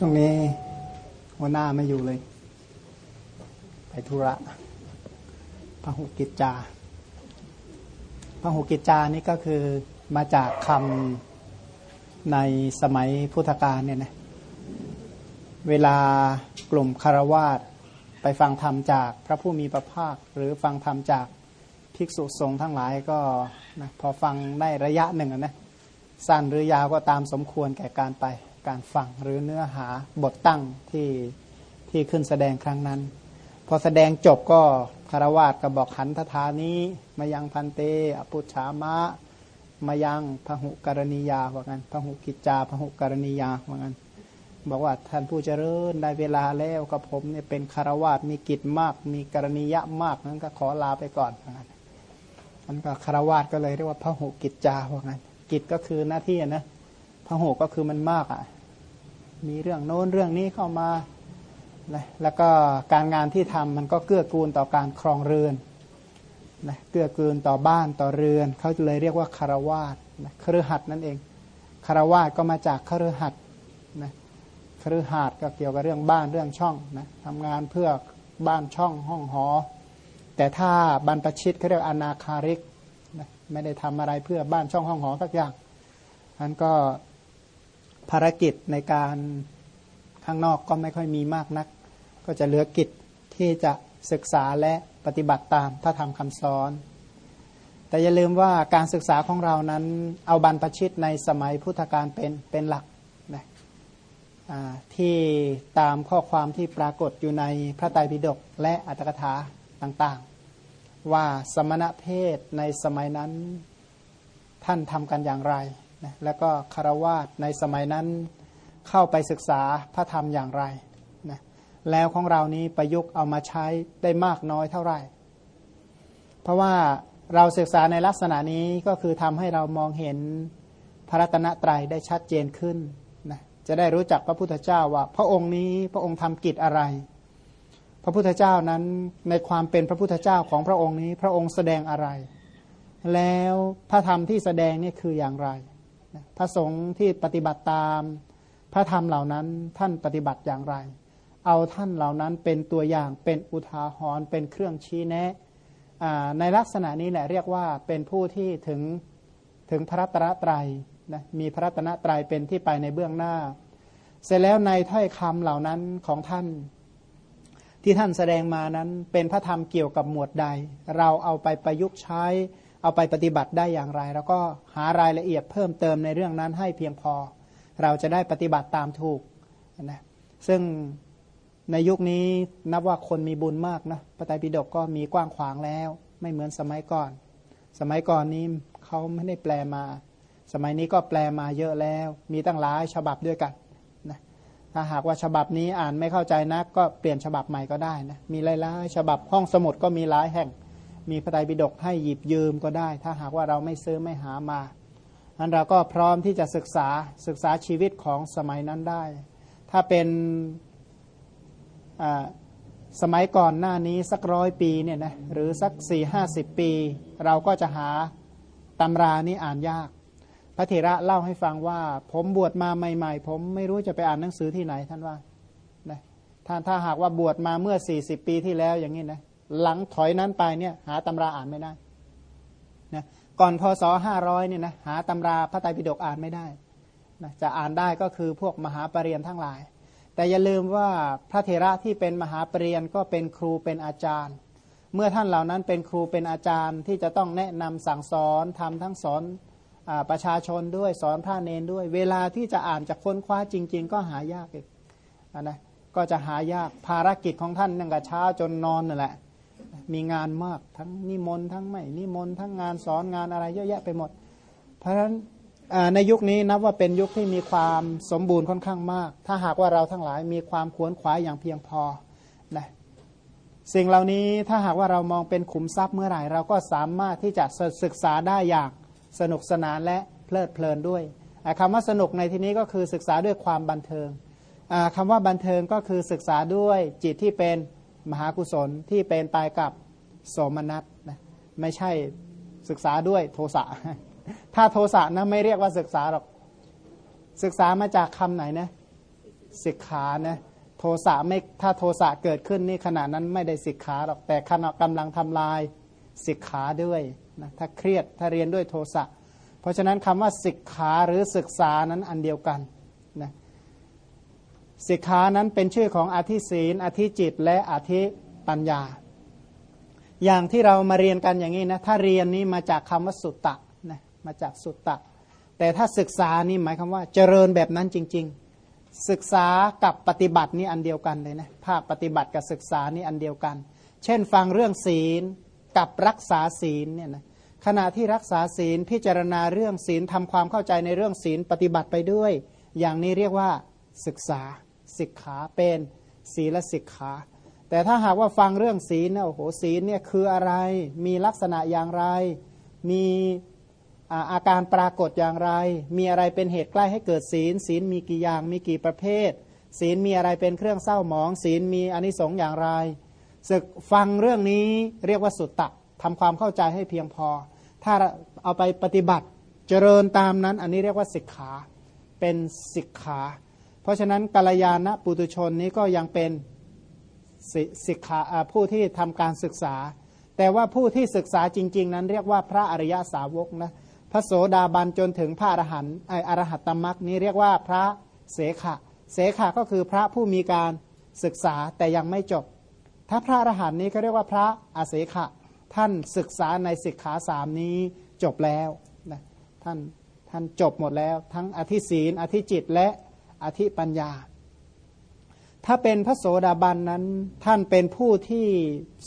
ช่วงนี้หัวหน้าไม่อยู่เลย ไปธุระพหุกิจจาพหุกิจจานี่ก็คือมาจากคำในสมัยพุทธกาลเนี่ยนะเวลากลุ่มคารวาสไปฟังธรรมจากพระผู้มีพระภาค หรือฟังธรรมจากภิกษุสงฆ์ทั้งหลายก็นะพอฟังได้ระยะหนึ่งนะสั้นหรือยาวก็ตามสมควรแก่การไป การฟังหรือเนื้อหาบทตั้งที่ที่ขึ้นแสดงครั้งนั้น พอแสดงจบก็คารวาสก็บอกขันธานี้มายังพันเตอปุชามะมายังพหุกรณียาว่างั้นพหุกิจจาพหุกรณียาว่างั้นบอกว่าท่านผู้เจริญได้เวลาแล้วกับผมเนี่ยเป็นคารวาสมีกิจมาก มีกรณียะมากนั้นก็ขอลาไปก่อนว่างั้นมันก็คารวาสก็เลยเรียกว่าพหุกิจจาว่างั้นกิจก็คือหน้าที่นะพหุก็คือมันมากอะ มีเรื่องโน้นเรื่องนี้เข้ามา แล้วก็การงานที่ทำมันก็เกื้อกูลต่อการครองเรือนนะเกื้อกูลต่อบ้านต่อเรือน เขาเลยเรียกว่าคารวาสนะครือหัดนั่นเองคารวาสก็มาจากครือหัดนะครือหัดก็เกี่ยวกับเรื่องบ้านเรื่องช่องนะทำงานเพื่อบ้านช่องห้องหอ แต่ถ้าบรรพชิตเขาเรียกอนาคาริกนะไม่ได้ทำอะไรเพื่อบ้านช่องห้องหอสักอย่างนั้นก็ ภารกิจในการข้างนอกก็ไม่ค่อยมีมากนัก ก็จะเหลือกิจที่จะศึกษาและปฏิบัติตามถ้าทำคำสอน แต่อย่าลืมว่าการศึกษาของเรานั้นเอาบรรพชิตในสมัยพุทธกาลเป็นเป็นหลักนะที่ตามข้อความที่ปรากฏอยู่ในพระไตรปิฎกและอัตถกถาต่างๆ ว่าสมณะเพศในสมัยนั้นท่านทำกันอย่างไร นะแล้วก็คารวาสในสมัยนั้นเข้าไปศึกษาพระธรรมอย่างไรนะแล้วของเรานี้ประยุกต์เอามาใช้ได้มากน้อยเท่าไหร่ เพราะว่าเราศึกษาในลักษณะนี้ก็คือทำให้เรามองเห็นพระรัตนตรัยได้ชัดเจนขึ้นนะจะได้รู้จักพระพุทธเจ้าว่า พระองค์นี้พระองค์ทำกิจอะไร พระพุทธเจ้านั้นในความเป็นพระพุทธเจ้าของพระองค์นี้ พระองค์แสดงอะไร แล้วพระธรรมที่แสดงนี่คืออย่างไร พระสงฆ์ที่ปฏิบัติตาม พระธรรมเหล่านั้นท่านปฏิบัติอย่างไร เอาท่านเหล่านั้นเป็นตัวอย่างเป็นอุทาหรณ์เป็นเครื่องชี้แนะ ในลักษณะนี้แหละเรียกว่าเป็นผู้ที่ถึงถึงพระรัตนตรัยนะมีพระรัตนตรัยเป็นที่ไปในเบื้องหน้า เสร็จแล้วในถ้อยคำเหล่านั้นของท่าน ที่ท่านแสดงมานั้นเป็นพระธรรมเกี่ยวกับหมวดใด เราเอาไปประยุกต์ใช้ เอาไปปฏิบัติได้อย่างไร แล้วก็หารายละเอียดเพิ่มเติมในเรื่องนั้นให้เพียงพอ เราจะได้ปฏิบัติตามถูกนะซึ่งในยุคนี้นับว่าคนมีบุญมากนะพระไตรปิฎกก็มีกว้างขวางแล้ว ไม่เหมือนสมัยก่อน สมัยก่อนนี้เขาไม่ได้แปลมา สมัยนี้ก็แปลมาเยอะแล้ว มีตั้งหลายฉบับด้วยกันนะถ้าหากว่าฉบับนี้อ่านไม่เข้าใจนักก็เปลี่ยนฉบับใหม่ก็ได้นะมีหลายๆฉบับห้องสมุดก็มีหลายแห่ง มีพระไตรปิฎกให้หยิบยืมก็ได้ ถ้าหากว่าเราไม่ซื้อไม่หามาอันเราก็พร้อมที่จะศึกษาศึกษาชีวิตของสมัยนั้นได้ ถ้าเป็นสมัยก่อนหน้านี้สักร้อยปีเนี่ยนะหรือสักสี่ห้าสิบปี เราก็จะหาตำรานี้อ่านยาก พระเถระเล่าให้ฟังว่า ผมบวชมาใหม่ ๆ ผมไม่รู้จะไปอ่านหนังสือที่ไหนท่านว่านะท่านถ้าหากว่าบวชมาเมื่อสี่สิบปีที่แล้วอย่างนี้นะ หลังถอยนั้นไปเนี่ยหาตำราอ่านไม่ได้นะก่อนพศห้าร้อยเนี่ยนะหาตำราพระไตรปิฎกอ่านไม่ได้นะจะอ่านได้ก็คือพวกมหาปรริญญาทั้งหลาย แต่อย่าลืมว่าพระเถระที่เป็นมหาปรริญญาก็เป็นครูเป็นอาจารย์ เมื่อท่านเหล่านั้นเป็นครูเป็นอาจารย์ที่จะต้องแนะนำสั่งสอนทำทั้งสอนอประชาชนด้วยสอนพระเนนด้วย เวลาที่จะอ่านจะค้นคว้าจริง ๆ ก็หายากอีกนะก็จะหายากภารกิจของท่านตั้งแต่เช้าจนนอนนั่นแหละ มีงานมากทั้งนิมนต์ทั้งไม่นิมนต์ทั้งงานสอนงานอะไรเยอะแยะไปหมด เพราะฉะนั้นในยุคนี้นับว่าเป็นยุคที่มีความสมบูรณ์ค่อนข้างมาก ถ้าหากว่าเราทั้งหลายมีความขวนขวายอย่างเพียงพอนะสิ่งเหล่านี้ถ้าหากว่าเรามองเป็นขุมทรัพย์เมื่อไหร่ เราก็สามารถที่จะศึกษาได้อย่างสนุกสนานและเพลิดเพลินด้วยคำว่าสนุกในที่นี้ก็คือศึกษาด้วยความบันเทิงคำว่าบันเทิงก็คือศึกษาด้วยจิตที่เป็น มหากุศลที่เป็นไปกับโสมนัสนะไม่ใช่ศึกษาด้วยโทสะถ้าโทสะนะไม่เรียกว่าศึกษาหรอก ศึกษามาจากคำไหนนะสิกขานะโทสะไม่ถ้าโทสะเกิดขึ้นนี่ขณะนั้นไม่ได้สิกขาหรอกแต่ขณะกำลังทำลายสิกขาด้วยนะถ้าเครียดถ้าเรียนด้วยโทสะเพราะฉะนั้นคำว่าสิกขาหรือศึกษานั้นอันเดียวกัน สิกขานั้นเป็นชื่อของอธิศีล อธิจิต และอธิปัญญา อย่างที่เรามาเรียนกันอย่างนี้นะ ถ้าเรียนนี้มาจากคำว่าสุตตะนะมาจากสุตตะ แต่ถ้าศึกษานี่หมายความว่าเจริญแบบนั้นจริง ๆ ศึกษากับปฏิบัตินี่อันเดียวกันเลยนะภาคปฏิบัติกับศึกษานี่อันเดียวกัน เช่น ฟังเรื่องศีลกับรักษาศีลเนี่ยนะขณะที่รักษาศีลพิจารณาเรื่องศีลทำความเข้าใจในเรื่องศีลปฏิบัติไปด้วย อย่างนี้เรียกว่าศึกษา ศิกขาเป็นศีลศิกขาแต่ถ้าหากว่าฟังเรื่องศีลเนี่ยโอ้โหศีลเนี่ยคืออะไร มีลักษณะอย่างไร มีอาการปรากฏอย่างไร มีอะไรเป็นเหตุใกล้ให้เกิดศีล ศีลมีกี่อย่างมีกี่ประเภท ศีลมีอะไรเป็นเครื่องเศร้าหมอง ศีลมีอนิสงส์อย่างไรศึกฟังเรื่องนี้เรียกว่าสุตตะทำความเข้าใจให้เพียงพอ ถ้าเอาไปปฏิบัติเจริญตามนั้น อันนี้เรียกว่าสิกขาเป็นสิกขา ราะฉะนั้นกัลยาณปุตุชนนี้ก็ยังเป็นสิกขาผู้ที่ทำการศึกษา แต่ว่าผู้ที่ศึกษาจริง ๆ นั้นเรียกว่าพระอริยสาวกนะพระโสดาบันจนถึงพระอรหันต์ไออรหัตตมรักนี้เรียกว่าพระเสขะ เสขะก็คือพระผู้มีการศึกษาแต่ยังไม่จบ ถ้าพระอรหันต์นี้เขาเรียกว่าพระอาเสขะ ท่านศึกษาในสิกขาสามนี้จบแล้วนะท่านท่านจบหมดแล้ว ทั้งอธิศีลอธิจิตและ อธิปัญญา ถ้าเป็นพระโสดาบันนั้น ท่านเป็นผู้ที่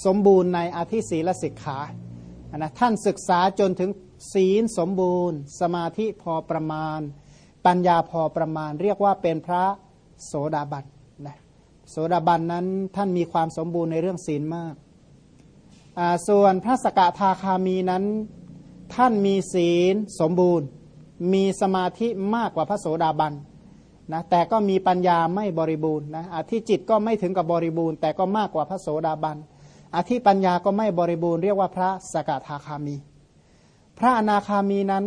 สมบูรณ์ในอธิศีลสิกขานะท่านศึกษาจนถึงศีลสมบูรณ์ สมาธิพอประมาณ ปัญญาพอประมาณ เรียกว่าเป็นพระโสดาบันโสดาบันนั้นท่านมีความสมบูรณ์ในเรื่องศีลมากส่วนพระสกทาคามีนั้น ท่านมีศีลสมบูรณ์ มีสมาธิมากกว่าพระโสดาบัน นะแต่ก็มีปัญญาไม่บริบูรณ์นะอธิจิตก็ไม่ถึงกับบริบูรณ์ แต่ก็มากกว่าพระโสดาบันอธิปัญญาก็ไม่บริบูรณ์เรียกว่าพระสกทาคามี พระอนาคามีนั้น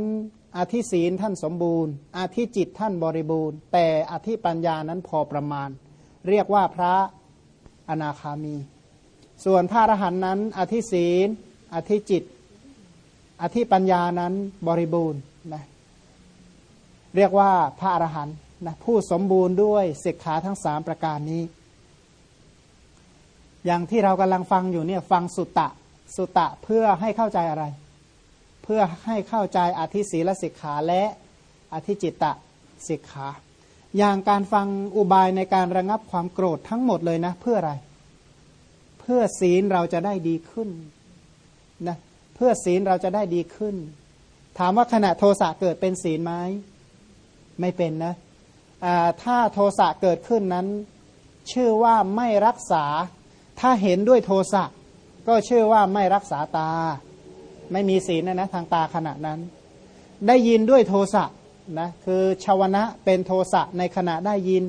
อธิศีลท่านสมบูรณ์อธิจิตท่านบริบูรณ์ แต่อธิปัญญานั้นพอประมาณ เรียกว่าพระอนาคามี ส่วนพระอรหันต์นั้น อธิศีล อธิจิต อธิปัญญานั้นบริบูรณ์นะเรียกว่าพระอรหันต์ นะผู้สมบูรณ์ด้วยศิกขาทั้งสามประการนี้ อย่างที่เรากำลังฟังอยู่เนี่ยฟังสุตตะสุตตะเพื่อให้เข้าใจอะไร เพื่อให้เข้าใจอธิศีลสิกขาและอธิจิตตะสิกขา อย่างการฟังอุบายในการระงับความโกรธทั้งหมดเลยนะ เพื่ออะไร เพื่อศีลเราจะได้ดีขึ้นนะเพื่อศีลเราจะได้ดีขึ้น ถามว่าขณะโทสะเกิดเป็นศีลไหมไม่เป็นนะ ถ้าโทสะเกิดขึ้นนั้น ชื่อว่าไม่รักษา ถ้าเห็นด้วยโทสะก็ชื่อว่าไม่รักษาตา ไม่มีศีลนะนะทางตาขณะนั้น ได้ยินด้วยโทสะนะคือชาวนะเป็นโทสะในขณะได้ยิน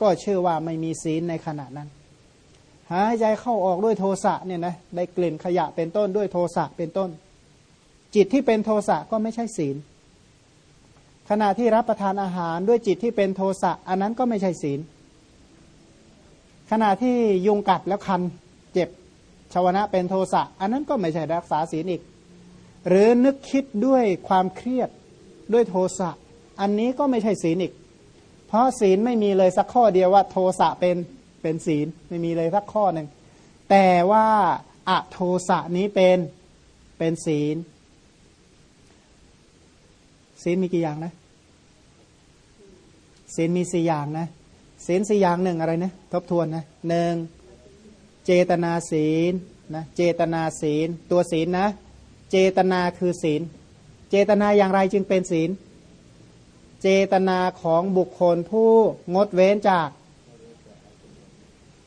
ก็เชื่อว่าไม่มีศีลในขณะนั้น หายใจเข้าออกด้วยโทสะเนี่ยนะได้กลิ่นขยะเป็นต้นด้วยโทสะเป็นต้น จิตที่เป็นโทสะก็ไม่ใช่ศีล ขณะที่รับประทานอาหารด้วยจิตที่เป็นโทสะอันนั้นก็ไม่ใช่ศีล ขณะที่ยุงกัดแล้วคันเจ็บชาวนะเป็นโทสะอันนั้นก็ไม่ใช่รักษาศีลอีก หรือนึกคิดด้วยความเครียดด้วยโทสะอันนี้ก็ไม่ใช่ศีลอีก เพราะศีลไม่มีเลยสักข้อเดียวว่า โทสะเป็นเป็นศีลไม่มีเลยสักข้อหนึ่งแต่ว่าอะโทสะนี้เป็นเป็นศีล ศีลมีกี่อย่างนะศีลมีสี่อย่างนะศีลสี่อย่างหนึ่งอะไรนะทบทวนนะหนึ่งเจตนาศีลนะเจตนาศีล ตัวศีลนะ เจตนาคือศีล เจตนาอย่างไรจึงเป็นศีล เจตนาของบุคคลผู้งดเว้นจาก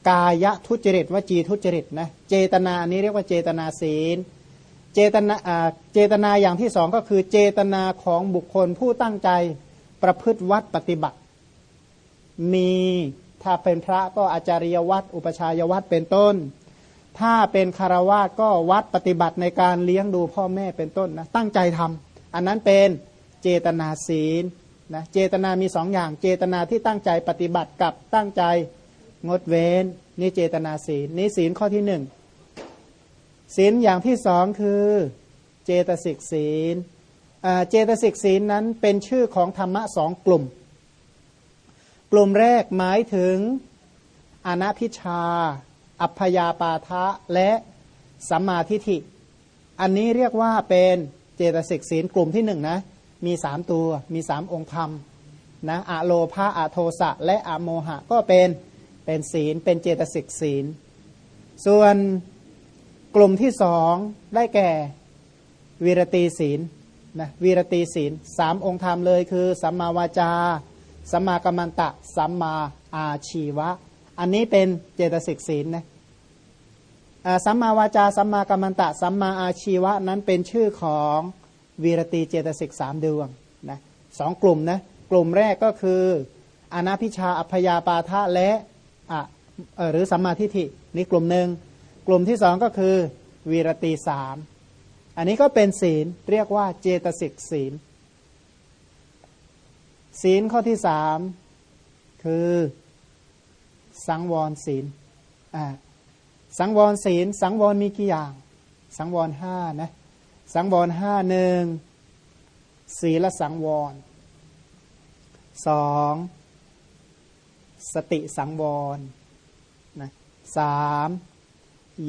กายทุจริตวจีทุจริตนะเจตนาอันนี้เรียกว่าเจตนาศีล เจตนาเจตนาอย่างที่สองก็คือเจตนาของบุคคลผู้ตั้งใจประพฤติวัดปฏิบัติ มีถ้าเป็นพระก็อาจาริยวัดอุปชายวัดเป็นต้น ถ้าเป็นคารวะก็วัดปฏิบัติในการเลี้ยงดูพ่อแม่เป็นต้นนะตั้งใจทำอันนั้นเป็นเจตนาศีลนะเจตนามีสองอย่าง เจตนาที่ตั้งใจปฏิบัติกับตั้งใจงดเว้นนี่เจตนาศีลนี่ศีลข้อที่หนึ่ง ศีลอย่างที่สองคือเจตสิกศีลเจตสิกศีลนั้นเป็นชื่อของธรรมะสองกลุ่ม กลุ่มแรกหมายถึงอนัพิชา อัพยาปาทะและสัมมาทิฏฐิ อันนี้เรียกว่าเป็นเจตสิกศีลกลุ่มที่หนึ่งนะ มีสามตัว มีสามองค์ธรรมนะอะโลภาอะโทสะ และอะโมหะก็เป็นเป็นศีล เป็นเจตสิกศีล ส่วน กลุ่มที่สองได้แก่วีรตีศีลนะวีรตีศีลสามองค์ธรรมเลยคือ สัมมาวาจา สัมมากัมมันตะ สัมมาอาชีวะ อันนี้เป็นเจตสิกศีลนะสัมมาวาจา สัมมากัมมันตะ สัมมาอาชีวะนั้นเป็นชื่อของวีรตีเจตสิกสามดวงนะสองกลุ่มนะกลุ่มแรกก็คืออนาพิชาอัพยาปาทะและอะหรือสัมมาทิฏฐินี่กลุ่มหนึ่ง กลุ่มที่สองก็คือวีรตีสามอันนี้ก็เป็นศีลเรียกว่าเจตสิกศีล ศีลข้อที่สามคือสังวรศีลสังวรศีล สังวรมีกี่อย่าง สังวรห้านะสังวรห้าหนึ่งศีลสังวรสองสติสังวรนะสาม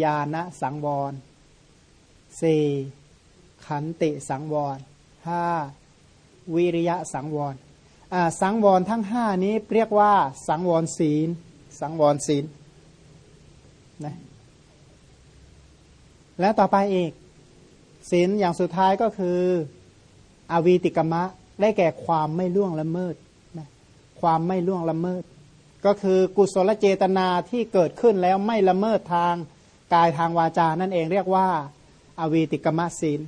ญาณสังวรสี่ขันติสังวรห้าวิริยะสังวรสังวรทั้งห้านี้เรียกว่า สังวรศีล สังวรศีลนะและต่อไปอีกศีลอย่างสุดท้ายก็คืออวีติกมะได้แก่ความไม่ล่วงละเมิดนะความไม่ล่วงละเมิด ก็คือกุศลเจตนาที่เกิดขึ้นแล้วไม่ละเมิดทาง กายทางวาจานั่นเองเรียกว่าอาวีติกมะศีล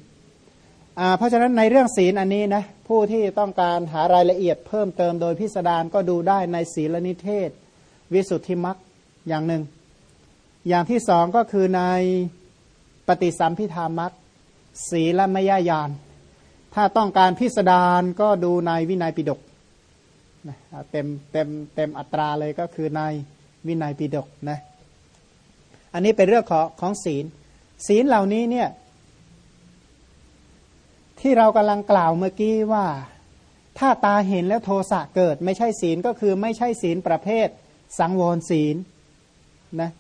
เพราะฉะนั้นในเรื่องศีลอันนี้นะผู้ที่ต้องการหารายละเอียดเพิ่มเติมโดยพิสดารก็ดูได้ในศีลนิเทศ วิสุทธิมักอย่างหนึ่ง อย่างที่สองก็คือในปฏิสัมพิธามักศีลมยญาณถ้าต้องการพิสดารก็ดูในวินัยปิฎกเต็มเต็มเต็มอัตราเลยก็คือในวินัยปิฎกนะ อันนี้เป็นเรื่องของของศีล ศีลเหล่านี้เนี่ย ที่เรากำลังกล่าวเมื่อกี้ว่า ถ้าตาเห็นแล้วโทสะเกิด ไม่ใช่ศีลก็คือไม่ใช่ศีลประเภท สังวรศีลนะ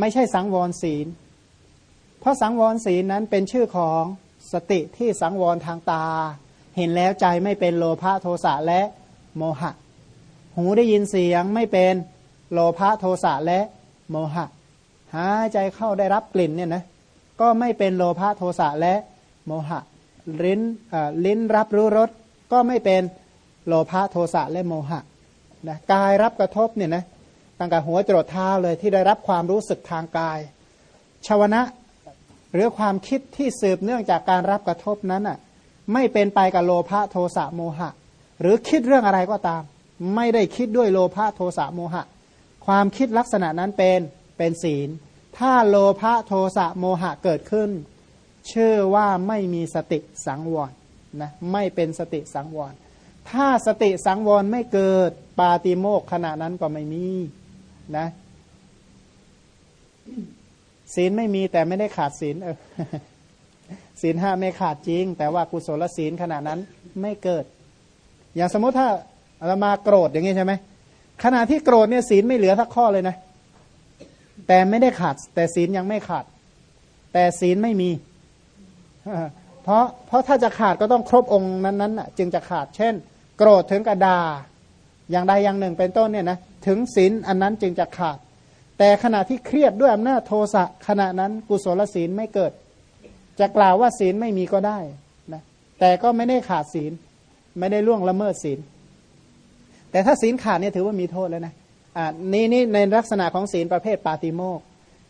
ไม่ใช่สังวรศีล เพราะสังวรศีลนั้นเป็นชื่อของสติที่สังวรทางตา เห็นแล้วใจไม่เป็นโลภะโทสะและโมหะ หูได้ยินเสียงไม่เป็นโลภะโทสะและโมหะ หายใจเข้าได้รับกลิ่นเนี่ยนะก็ไม่เป็นโลภะโทสะและโมหะลิ้นลิ้นรับรู้รสก็ไม่เป็นโลภะโทสะและโมหะนะกายรับกระทบเนี่ยนะตั้งแต่หัวจรดเท้าเลยที่ได้รับความรู้สึกทางกายชาวนะหรือความคิดที่สืบเนื่องจากการรับกระทบนั้นอะไม่เป็นไปกับโลภะโทสะโมหะ หรือคิดเรื่องอะไรก็ตาม ไม่ได้คิดด้วยโลภะโทสะโมหะ ความคิดลักษณะนั้นเป็น เป็นศีล ถ้าโลภะโทสะโมหะเกิดขึ้น เชื่อว่าไม่มีสติสังวรนะไม่เป็นสติสังวร ถ้าสติสังวรไม่เกิดปาติโมกขณะนั้นก็ไม่มีนะศีลไม่มีแต่ไม่ได้ขาดศีลเออศีลห้าไม่ขาดจริง แต่ว่ากุศลศีลขณะนั้นไม่เกิด อย่างสมมติถ้าเรามาโกรธอย่างนี้ใช่ไหมขณะที่โกรธเนี่ยศีลไม่เหลือสักข้อเลยนะ แต่ไม่ได้ขาด แต่ศีลยังไม่ขาด แต่ศีลไม่มี เพราะเพราะถ้าจะขาดก็ต้องครบองค์นั้นๆจึงจะขาด เช่น โกรธถึงกระดา อย่างใดอย่างหนึ่งเป็นต้นเนี่ยนะถึงศีลอันนั้นจึงจะขาด แต่ขณะที่เครียดด้วยอำนาจโทสะขณะนั้นกุศลศีลไม่เกิด จะกล่าวว่าศีลไม่มีก็ได้นะแต่ก็ไม่ได้ขาดศีล ไม่ได้ล่วงละเมิดศีล แต่ถ้าศีลขาดเนี่ยถือว่ามีโทษแล้วนะ นี่นี่ในลักษณะของศีลประเภทปาติโมก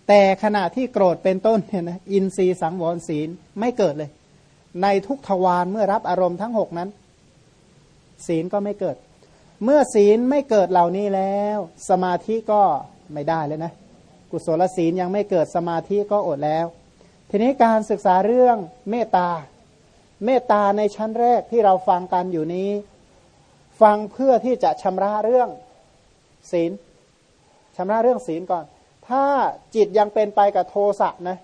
แต่ขณะที่โกรธเป็นต้นเนี่ยนะอินทรีย์สังวรศีลไม่เกิดเลย ในทุกทวารเมื่อรับอารมณ์ทั้งหกนั้น ศีลก็ไม่เกิด เมื่อศีลไม่เกิดเหล่านี้แล้ว สมาธิก็ไม่ได้เลยนะกุศลศีลยังไม่เกิดสมาธิก็อดแล้ว ทีนี้การศึกษาเรื่องเมตตาเมตตาในชั้นแรกที่เราฟังกันอยู่นี้ ฟังเพื่อที่จะชำระเรื่อง ศีลชำระเรื่องศีลก่อน ถ้าจิตยังเป็นไปกับโทสะนะ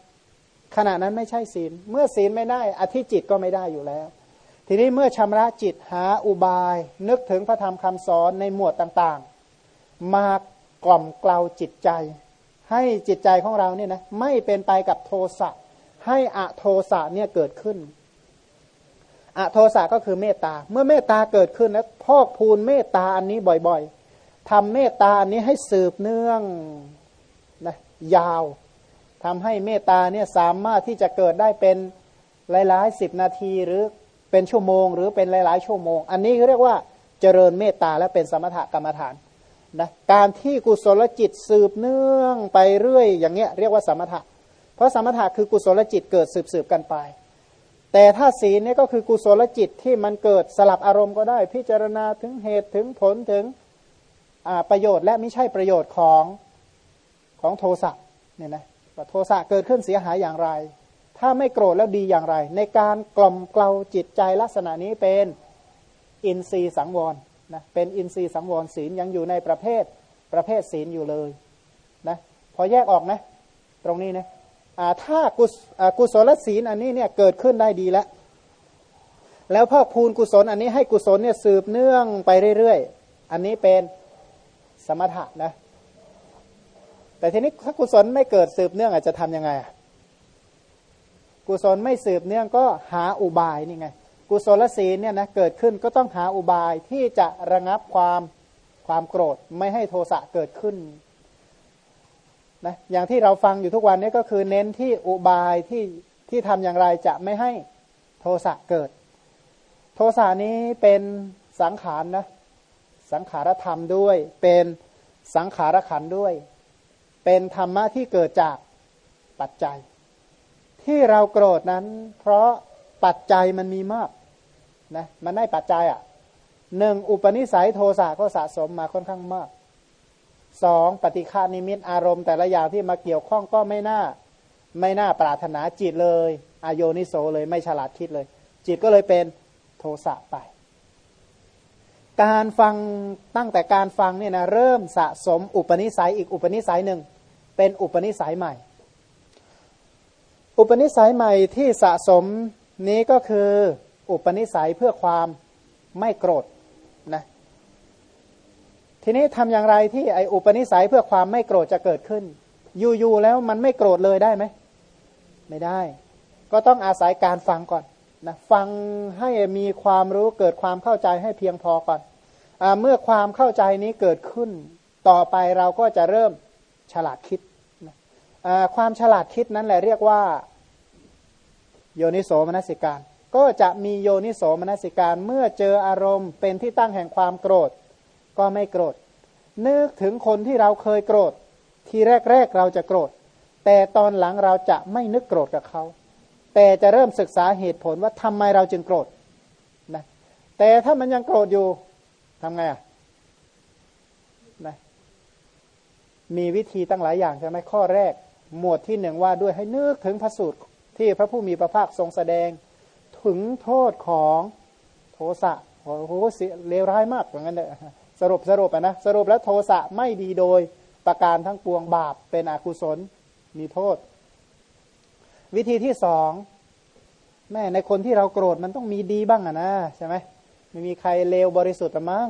ขณะนั้นไม่ใช่ศีล เมื่อศีลไม่ได้อธิจิตก็ไม่ได้อยู่แล้ว ทีนี้เมื่อชำระจิตหาอุบาย นึกถึงพระธรรมคำสอนในหมวดต่างๆ มากล่อมกล่าวจิตใจ ให้จิตใจของเราเนี่ยนะไม่เป็นไปกับโทสะให้อะโทสะเนี่ยเกิดขึ้นอะโทสะก็คือเมตตา เมื่อเมตตาเกิดขึ้นแล้วพอกพูนเมตตาอันนี้บ่อยๆ ทำเมตตาอันนี้ให้สืบเนื่องนะยาวทำให้เมตตาเนี่ยสามารถที่จะเกิดได้เป็นหลายๆสิบนาทีหรือเป็นชั่วโมง หรือเป็นหลาย ๆ ชั่วโมง อันนี้เรียกว่าเจริญเมตตาและเป็นสมถกรรมฐานนะการที่กุศลจิตสืบเนื่องไปเรื่อยอย่างเงี้ยเรียกว่าสมถะ เพราะสมถะคือกุศลจิตเกิดสืบสืบกันไป แต่ถ้าศีลเนี่ยก็คือกุศลจิตที่มันเกิดสลับอารมณ์ก็ได้ พิจารณาถึงเหตุถึงผลถึง ประโยชน์และไม่ใช่ประโยชน์ของของโทสะเนี่ยนะว่าโทสะเกิดขึ้นเสียหายอย่างไร ถ้าไม่โกรธแล้วดีอย่างไร ในการกล่อมเกลาจิตใจลักษณะนี้เป็นอินทรีย์สังวรนะเป็นอินทรีย์สังวรศีลยังอยู่ในประเภทประเภทศีลอยู่เลยนะพอแยกออกนะตรงนี้นะถ้ากุศกุศลศีลอันนี้เนี่ยเกิดขึ้นได้ดีแล้ว แล้วพ่อพูนกุศลอันนี้ให้กุศลเนี่ยสืบเนื่องไปเรื่อยๆ อันนี้เป็น สมถะนะ แต่ทีนี้ถ้ากุศลไม่เกิดสืบเนื่องอาจจะทํำยังไงกุศลไม่สืบเนื่องก็หาอุบายนี่ไง กุศลศีลเนี่ยนะเกิดขึ้นก็ต้องหาอุบายที่จะระงับความความโกรธไม่ให้โทสะเกิดขึ้นนะอย่างที่เราฟังอยู่ทุกวันนี้ก็คือเน้นที่อุบายที่ที่ทำอย่างไรจะไม่ให้โทสะเกิด โทสะนี้เป็นสังขารนะ สังขารธรรมด้วย เป็นสังขารขันด้วย เป็นธรรมะที่เกิดจากปัจจัย ที่เราโกรธนั้น เพราะปัจจัยมันมีมากนะมันได้ปัจจัยอะ่ะหนึ่งอุปนิสัยโทสะก็สะสมมาค่อนข้างมากสองปฏิฆานิมิตอารมณ์แต่ละอย่างที่มาเกี่ยวข้องก็ไม่น่า ไม่น่าปรารถนาจิตเลยอโยนิโสเลยไม่ฉลาดคิดเลย จิตก็เลยเป็นโทสะไป การฟังตั้งแต่การฟังเนี่ยนะเริ่มสะสมอุปนิสัยอีกอุปนิสัยหนึ่ง เป็นอุปนิสัยใหม่ อุปนิสัยใหม่ที่สะสมนี้ก็คืออุปนิสัยเพื่อความไม่โกรธนะทีนี้ทำอย่างไรที่ไออุปนิสัยเพื่อความไม่โกรธจะเกิดขึ้น อยู่ๆแล้วมันไม่โกรธเลยได้ไหมไม่ได้ ก็ต้องอาศัยการฟังก่อน นะฟังให้มีความรู้เกิดความเข้าใจให้เพียงพอก่อนอเมื่อความเข้าใจนี้เกิดขึ้น ต่อไปเราก็จะเริ่มฉลาดคิดนะความฉลาดคิดนั้นแหละเรียกว่า โยนิโสมนสิการ ก็จะมีโยนิโสมนสิการ เมื่อเจออารมณ์เป็นที่ตั้งแห่งความโกรธ ก็ไม่โกรธ นึกถึงคนที่เราเคยโกรธ ทีแรกๆเราจะโกรธ แต่ตอนหลังเราจะไม่นึกโกรธกับเขา แต่จะเริ่มศึกษาเหตุผลว่าทำไมเราจึงโกรธนะแต่ถ้ามันยังโกรธอยู่ทำไงอะนะมีวิธีตั้งหลายอย่างใช่ไหมข้อแรก หมวดที่หนึ่งว่าด้วยให้นึกถึงพระสูตรที่พระผู้มีพระภาคทรงแสดงถึงโทษของโทสะโอ้โหเลวร้ายมากอย่างนั้นเลยสรุปสรุปนะสรุปแล้วโทสะไม่ดีโดยประการทั้งปวงบาปเป็นอกุศลมีโทษ วิธีที่สองแม่ในคนที่เราโกรธมันต้องมีดีบ้างอะนะใช่ไหมไม่มีใครเลวบริสุทธิ์มั้ง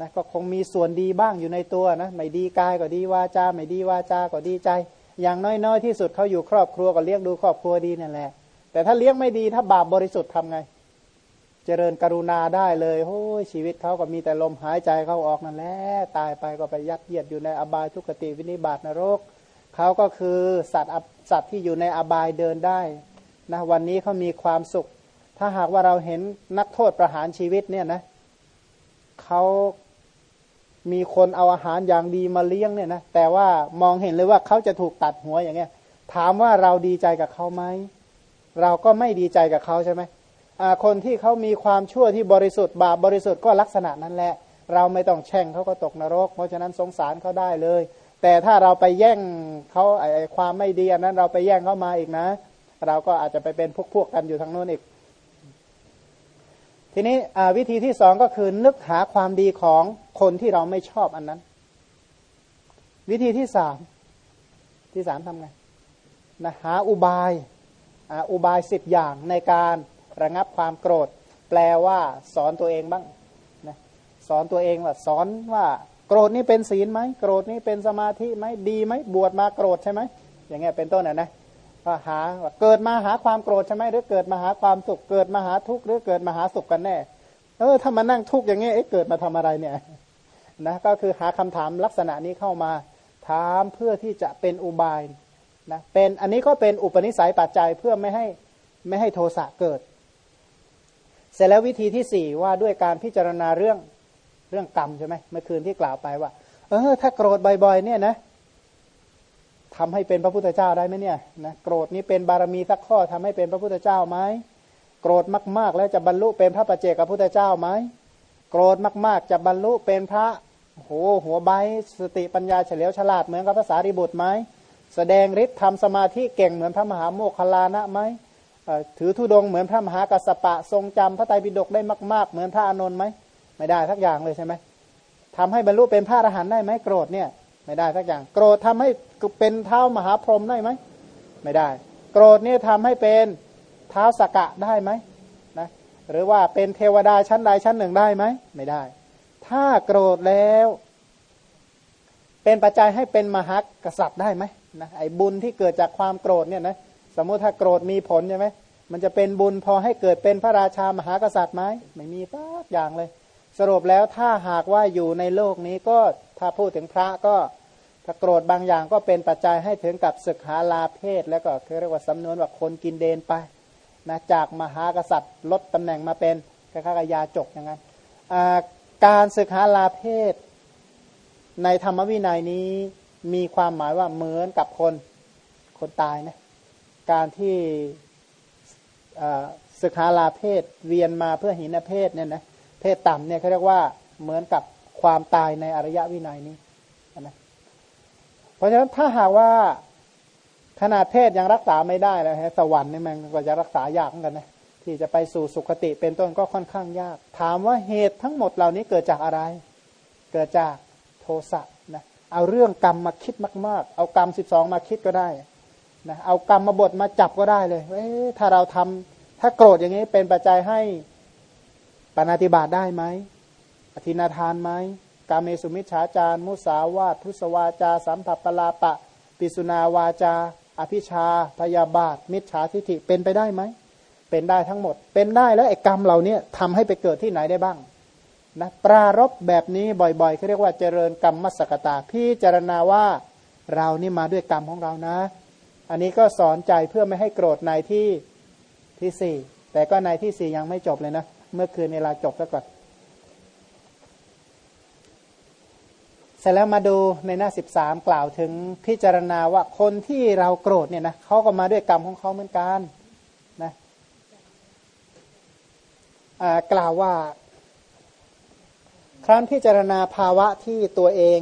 นะก็คงมีส่วนดีบ้างอยู่ในตัวนะไม่ดีกายก็ดีวาจาไม่ดีวาจาก็ดีใจ อย่างน้อยๆที่สุดเขาอยู่ครอบครัวก็เลี้ยงดูครอบครัวดีนั่นแหละ แต่ถ้าเลี้ยงไม่ดีถ้าบาปบริสุทธิ์ทำไง เจริญกรุณาได้เลยโอ้ยชีวิตเขาก็มีแต่ลมหายใจเข้าออกนั่นแหละตายไปก็ไปยัดเยียดอยู่ในอบายทุกติวินิบาตนรกเขาก็คือสัตว์ สัตว์ที่อยู่ในอบายเดินได้นะวันนี้เขามีความสุข ถ้าหากว่าเราเห็นนักโทษประหารชีวิตเนี่ยนะเขามีคนเอาอาหารอย่างดีมาเลี้ยงเนี่ยนะแต่ว่ามองเห็นเลยว่าเขาจะถูกตัดหัวอย่างเงี้ย ถามว่าเราดีใจกับเขาไหมเราก็ไม่ดีใจกับเขาใช่ไหมคนที่เขามีความชั่วที่บริสุทธิ์บาปบริสุทธิ์ก็ลักษณะนั้นแหละ เราไม่ต้องแช่งเขาก็ตกนรก เพราะฉะนั้นสงสารเขาได้เลย แต่ถ้าเราไปแย่งเขาไอ้ความไม่ดีอันนั้นเราไปแย่งเขามาอีกนะ เราก็อาจจะไปเป็นพวกพวกกันอยู่ทางโน้นอีกททีนี้วิธีที่สองก็คือนึกหาความดีของคนที่เราไม่ชอบอันนั้น วิธีที่สามที่สามทำไงนะหาอุบายอุบายสิบอย่างในการระงับความโกรธ แปลว่าสอนตัวเองบ้างนะสอนตัวเองว่าสอนว่า โกรธนี่เป็นศีลไหมโกรธนี่เป็นสมาธิไหมดีไหมบวชมาโกรธใช่ไหมอย่างเงี้ยเป็นต้นนะนะว่าหาเกิดมาหาความโกรธใช่ไหมหรือเกิดมาหาความสุขเกิดมาหาทุกข์หรือเกิดมาหาสุขกันแน่ เออถ้ามานั่งทุกข์อย่างเงี้ยเกิดมาทำอะไรเนี่ยนะก็คือหาคำถามลักษณะนี้เข้ามาถามเพื่อที่จะเป็นอุบายนะเป็นอันนี้ก็เป็นอุปนิสัยปัจจัยเพื่อไม่ให้ไม่ให้โทสะเกิด เสร็จแล้ววิธีที่สี่ว่าด้วยการพิจารณาเรื่อง เรื่องกรรมใช่ไหมเมื่อคืนที่กล่าวไปว่า เออ ถ้าโกรธบ่อยๆเนี่ยนะทำให้เป็นพระพุทธเจ้าได้ไหมเนี่ยนะโกรธนี้เป็นบารมีสักข้อทำให้เป็นพระพุทธเจ้าไหมโกรธมาก ๆ แล้วจะบรรลุเป็นพระปัจเจกพระพุทธเจ้าไหมโกรธมาก ๆ จะบรรลุเป็นพระโหหัวใบสติปัญญาเฉลียวฉลาดเหมือนกับภาษาริบุตรไหมแสดงฤทธิ์ทำสมาธิเก่งเหมือนพระมหาโมคคลานะไหมถือธุดงเหมือนพระมหากัสปะ ทรงจำพระไตรปิฎกได้มาก ๆ เหมือนพระอานนท์ไหม ไม่ได้ทักอย่างเลยใช่ไหมทำให้บรรลุเป็นพระอรหันต์ได้ไหมโกรธเนี่ย ไม่ได้สักอย่าง โกรธทำให้เป็นเท้ามหาพรหมได้ไหมไม่ได้ โกรธเนี่ยทำให้เป็นเท้าสกะได้ไหมนะหรือว่าเป็นเทวดาชั้นใดชั้นหนึ่งได้ไหมไม่ได้ ถ้าโกรธแล้ว เป็นปัจจัยให้เป็นมหากษัตริย์ได้ไหมนะไอ้บุญที่เกิดจากความโกรธเนี่ยนะสมมุติถ้าโกรธมีผลใช่ไหมมันจะเป็นบุญพอให้เกิดเป็นพระราชามหากษัตริย์ไหมไม่มีสักอย่างเลย สรุปแล้วถ้าหากว่าอยู่ในโลกนี้ก็ถ้าพูดถึงพระก็ถ้าโกรธบางอย่างก็เป็นปัจจัยให้ถึงกับศึกหาลาเพศ แล้วก็เรียกว่าสำนวนว่าคนกินเดนไปนะจากมหากษัตริย์ลดตำแหน่งมาเป็นคล้ายๆยาจกอย่างนั้นการศึกหาลาเพศ ในธรรมวินัยนี้มีความหมายว่าเหมือนกับคนคนตายนะการที่ศึกหาลาเพศเวียนมาเพื่อหินเพศเนี่ยนะ เพศต่ำเนี่ยเขาเรียกว่าเหมือนกับความตายในอริยวินัยนี้นะเพราะฉะนั้นถ้าหากว่าขนาดเพศยังรักษาไม่ได้แล้วฮะสวรรค์นี่มันก็จะรักษายากเหมือนกันนะที่จะไปสู่สุคติเป็นต้นก็ค่อนข้างยาก ถามว่าเหตุทั้งหมดเหล่านี้เกิดจากอะไร เกิดจากโทสะนะเอาเรื่องกรรมมาคิดมาก ๆ เอากรรมสิบสองมาคิดก็ได้นะเอากรรมมาบทมาจับก็ได้เลยเอ้ถ้าเราทำถ้าโกรธอย่างนี้เป็นปัจจัยให้ ปณติบาตได้ไหมอธินาทานไหมกาเมสุมิชฌาจารมุสาวาทพุสวาจา สัมผัสปลาปะ ปิสุนาวาจา อภิชา พยาบาท มิจฉาทิฏฐิเป็นไปได้ไหม เป็นได้ทั้งหมด เป็นได้แล้วไอ้กรรมเหล่านี้ทำให้ไปเกิดที่ไหนได้บ้างนะปรารบแบบนี้บ่อยๆเขาเรียกว่าเจริญกรรมมัสกตาพี่เจรณาว่าเรานี่มาด้วยกรรมของเรานะ อันนี้ก็สอนใจเพื่อไม่ให้โกรธในที่ที่สี่แต่ก็ในที่สี่ยังไม่จบเลยนะ เมื่อคืนเวลาจบซะก่อนเสร็จแล้วมาดูในหน้าสิบสามกล่าวถึงพิจารณาว่าคนที่เราโกรธเนี่ยนะเขาก็มาด้วยกรรมของเขาเหมือนกันนะกล่าวว่า ครั้นพิจารณาภาวะที่ตัวเอง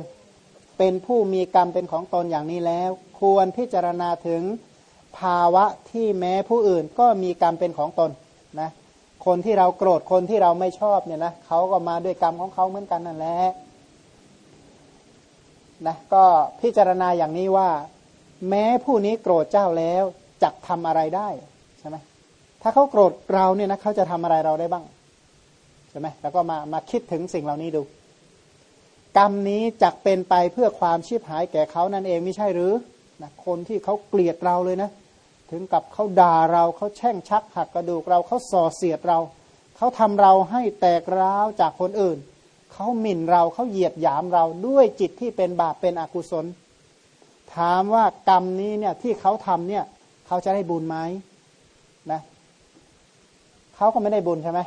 เป็นผู้มีกรรมเป็นของตนอย่างนี้แล้ว ควรพิจารณาถึงภาวะที่แม้ผู้อื่นก็มีกรรมเป็นของตนนะ คนที่เราโกรธคนที่เราไม่ชอบเนี่ยนะเขาก็มาด้วยกรรมของเขาเหมือนกันนั่นแหละนะก็พิจารณาอย่างนี้ว่า แม้ผู้นี้โกรธเจ้าแล้วจะทำอะไรได้ใช่ไหมถ้าเขาโกรธเราเนี่ยนะเขาจะทำอะไรเราได้บ้างใช่ไหมแล้วก็มามาคิดถึงสิ่งเหล่านี้ดู กรรมนี้จักเป็นไปเพื่อความชีพหายแก่เขานั่นเองไม่ใช่หรือนะคนที่เขาเกลียดเราเลยนะ ถึงกับเขาด่าเราเขาแช่งชักหักกระดูกเราเขาส่อเสียดเรา เขาทำเราให้แตกร้าวจากคนอื่น เขาหมิ่นเราเขาเหยียดหยามเราด้วยจิตที่เป็นบาปเป็นอกุศล ถามว่ากรรมนี้เนี่ยที่เขาทำเนี่ยเขาจะได้บุญไหมนะเขาก็ไม่ได้บุญใช่ไหม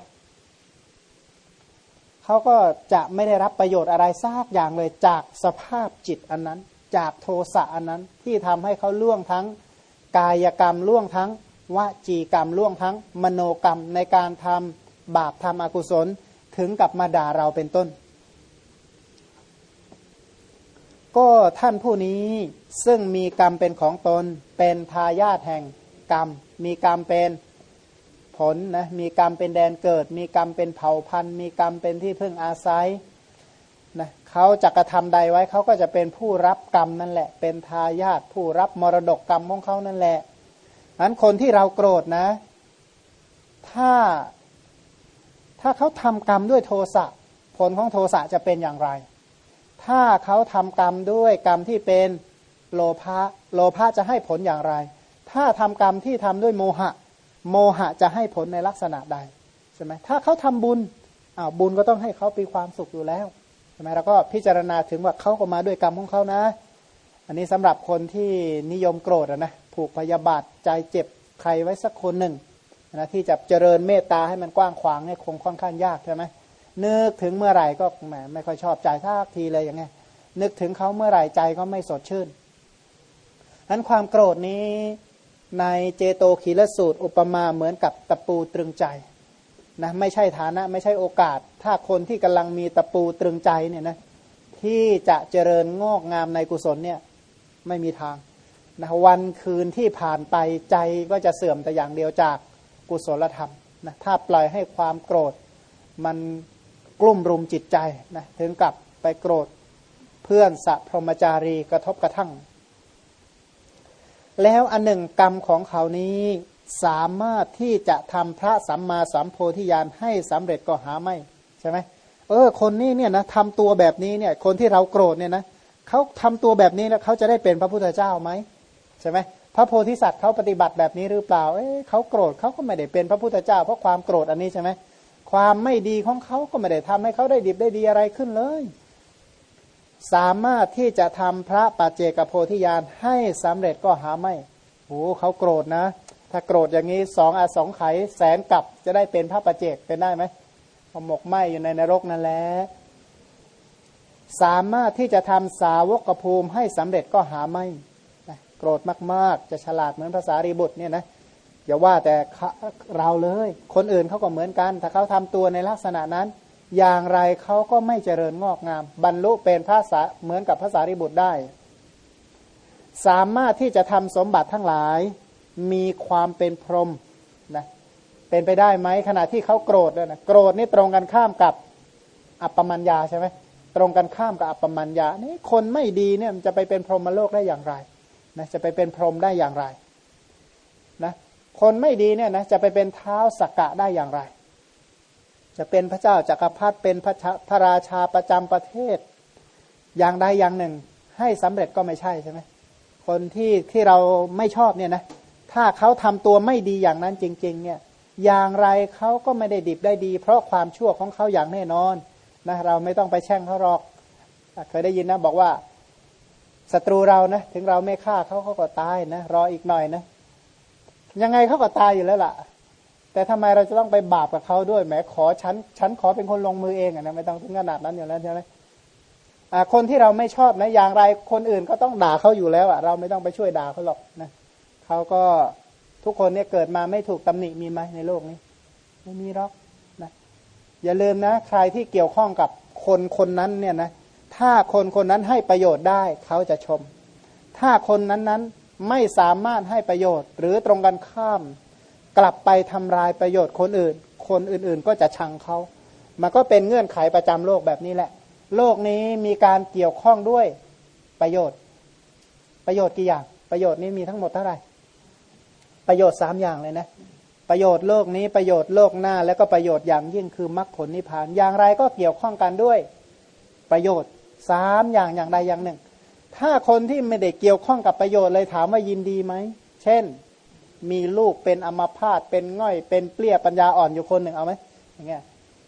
เขาก็จะไม่ได้รับประโยชน์อะไรซากอย่างเลยจากสภาพจิตอันนั้น จากโทสะอันนั้นที่ทำให้เขาล่วงทั้ง กายกรรมล่วงทั้งวจีกรรมล่วงทั้ง มโนกรรมในการทำบาปทำอกุศลถึงกับมาด่าเราเป็นต้น ก็ท่านผู้นี้ซึ่งมีกรรมเป็นของตนเป็นทายาทแห่งกรรม มีกรรมเป็นผลนะมีกรรมเป็นแดนเกิด มีกรรมเป็นเผ่าพันธุ์ มีกรรมเป็นที่พึ่งอาศัย นะเขาจะกระทำใดไว้เขาก็จะเป็นผู้รับกรรมนั่นแหละ เป็นทายาทผู้รับมรดกกรรมของเขานั่นแหละนั้นคนที่เราโกรธนะ ถ้าถ้าเขาทำกรรมด้วยโทสะผลของโทสะจะเป็นอย่างไร ถ้าเขาทำกรรมด้วยกรรมที่เป็นโลภะโลภะจะให้ผลอย่างไร ถ้าทำกรรมที่ทำด้วยโมหะ โมหะจะให้ผลในลักษณะใดใช่ไหมถ้าเขาทำบุญอ้าวบุญก็ต้องให้เขาปีความสุขอยู่แล้ว ใช่ไหมเราก็พิจารณาถึงว่าเขาก็มาด้วยกรรมของเขานะ อันนี้สำหรับคนที่นิยมโกรธนะผูกพยาบาทใจเจ็บใครไว้สักคนหนึ่งนะที่จะเจริญเมตตาให้มันกว้างขวางเนี่ยคงค่อนข้างยากใช่ไหมนึกถึงเมื่อไหร่ก็แหมไม่ค่อยชอบใจท่าทีเลยอย่างเงี้ยนึกถึงเขาเมื่อไหร่ใจก็ไม่สดชื่นนั้นความโกรธนี้ในเจโตขีลสูตร อุปมาเหมือนกับตะปูตรึงใจนะไม่ใช่ฐานะไม่ใช่โอกาส ถ้าคนที่กำลังมีตะปูตรึงใจเนี่ยนะที่จะเจริญงอกงามในกุศลเนี่ยไม่มีทางนะวันคืนที่ผ่านไปใจก็จะเสื่อมแต่อย่างเดียวจากกุศลธรรมนะถ้าปล่อยให้ความโกรธมันกลุ่มรุมจิตใจนะถึงกับไปโกรธเพื่อนสัพรมจารีกระทบกระทั่ง แล้วอันหนึ่งกรรมของเขานี้สามารถที่จะทำพระสัมมาสัมโพธิญาณให้สำเร็จก็หาไม่ ใช่ไหมเออ คนนี้เนี่ยนะทำตัวแบบนี้เนี่ย คนที่เราโกรธเนี่ยนะเขาทำตัวแบบนี้แล้วเขาจะได้เป็นพระพุทธเจ้าไหมใช่ไหมพระโพธิสัตว์เขาปฏิบัติแบบนี้หรือเปล่า เอ้เขาโกรธเขาก็ไม่ได้เป็นพระพุทธเจ้า เพราะความโกรธอันนี้ใช่ไหมความไม่ดีของเขาก็ไม่ได้ทำให้เขาได้ดีได้ดีอะไรขึ้นเลย สามารถที่จะทำพระปัจเจกโพธิญาณให้สำเร็จก็หาไม่โอ้เขาโกรธนะ ถ้าโกรธอย่างนี้สองอาสองไขแสนกับจะได้เป็นพระปัจเจกเป็นได้ไหม หมกไหมอยู่ในนรกนั่นแหละสามารถที่จะทำสาวกภูมิให้สำเร็จก็หาไม่โกรธมาก ๆ จะฉลาดเหมือนภาษารีบุตรเนี่ยนะอย่าว่าแต่เราเลย คนอื่นเขาก็เหมือนกัน ถ้าเขาทำตัวในลักษณะนั้น อย่างไรเขาก็ไม่เจริญงอกงาม บรรลุเป็นภาษาเหมือนกับภาษารีบุตรได้ สามารถที่จะทำสมบัติทั้งหลาย มีความเป็นพรหม เป็นไปได้ไหมขณะที่เขาโกรธเนี่ยนะโกรธนี่ตรงกันข้ามกับอัปปมัญญาใช่ไหมตรงกันข้ามกับอัปปมัญญานี่คนไม่ดีเนี่ยจะไปเป็นพรหมโลกได้อย่างไรนะจะไปเป็นพรหมได้อย่างไรนะคนไม่ดีเนี่ยนะจะไปเป็นเท้าสักกะได้อย่างไร จะเป็นพระเจ้าจากักรพรรดิเป็นพระพระราชาประจำประเทศ อย่างใดอย่างหนึ่ง ให้สำเร็จก็ไม่ใช่ใช่ไหมคนที่ที่เราไม่ชอบเนี่ยนะถ้าเขาทำตัวไม่ดีอย่างนั้นจริง ๆ เนี่ย อย่างไรเขาก็ไม่ได้ดิบได้ดี เพราะความชั่วของเขาอย่างแน่นอนนะเราไม่ต้องไปแช่งเขาหรอก เคยได้ยินนะบอกว่าศัตรูเรานะถึงเราไม่ฆ่าเขาเขาก็ตายนะรออีกหน่อยนะ ยังไงเขาก็ตายอยู่แล้วล่ะ แต่ทำไมเราจะต้องไปบาปกับเขาด้วยแหมขอฉันฉันขอเป็นคนลงมือเองอะนะไม่ต้องถึงขนาดนั้นอยู่แล้วใช่ไหมคนที่เราไม่ชอบนะอย่างไรคนอื่นก็ต้องด่าเขาอยู่แล้วอะเราไม่ต้องไปช่วยด่าเขาหรอกนะเขาก็ ทุกคนเนี่ยเกิดมาไม่ถูกตำหนิมีไหมในโลกนี้ ไม่มีหรอกนะอย่าลืมนะใครที่เกี่ยวข้องกับคนคนนั้นเนี่ยนะถ้าคนคนนั้นให้ประโยชน์ได้เขาจะชม ถ้าคนนั้นนั้นไม่สามารถให้ประโยชน์ หรือตรงกันข้าม กลับไปทำลายประโยชน์คนอื่น คนอื่นๆก็จะชังเขา มันก็เป็นเงื่อนไขประจำโลกแบบนี้แหละ โลกนี้มีการเกี่ยวข้องด้วยประโยชน์ ประโยชน์กี่อย่าง ประโยชน์นี้มีทั้งหมดเท่าไหร่ ประโยชน์สามอย่างเลยนะประโยชน์โลกนี้ประโยชน์โลกหน้า แล้วก็ประโยชน์อย่างยิ่งคือมรรคผลนิพพาน อย่างไรก็เกี่ยวข้องกันด้วย ประโยชน์สามอย่างอย่างใดอย่างหนึ่ง ถ้าคนที่ไม่ได้เกี่ยวข้องกับประโยชน์เลยถามว่ายินดีไหมเช่น มีลูกเป็นอมพาตเป็นง่อยเป็นเปลี้ยปัญญาอ่อนอยู่คนหนึ่งเอาไหมอย่างเงี้ย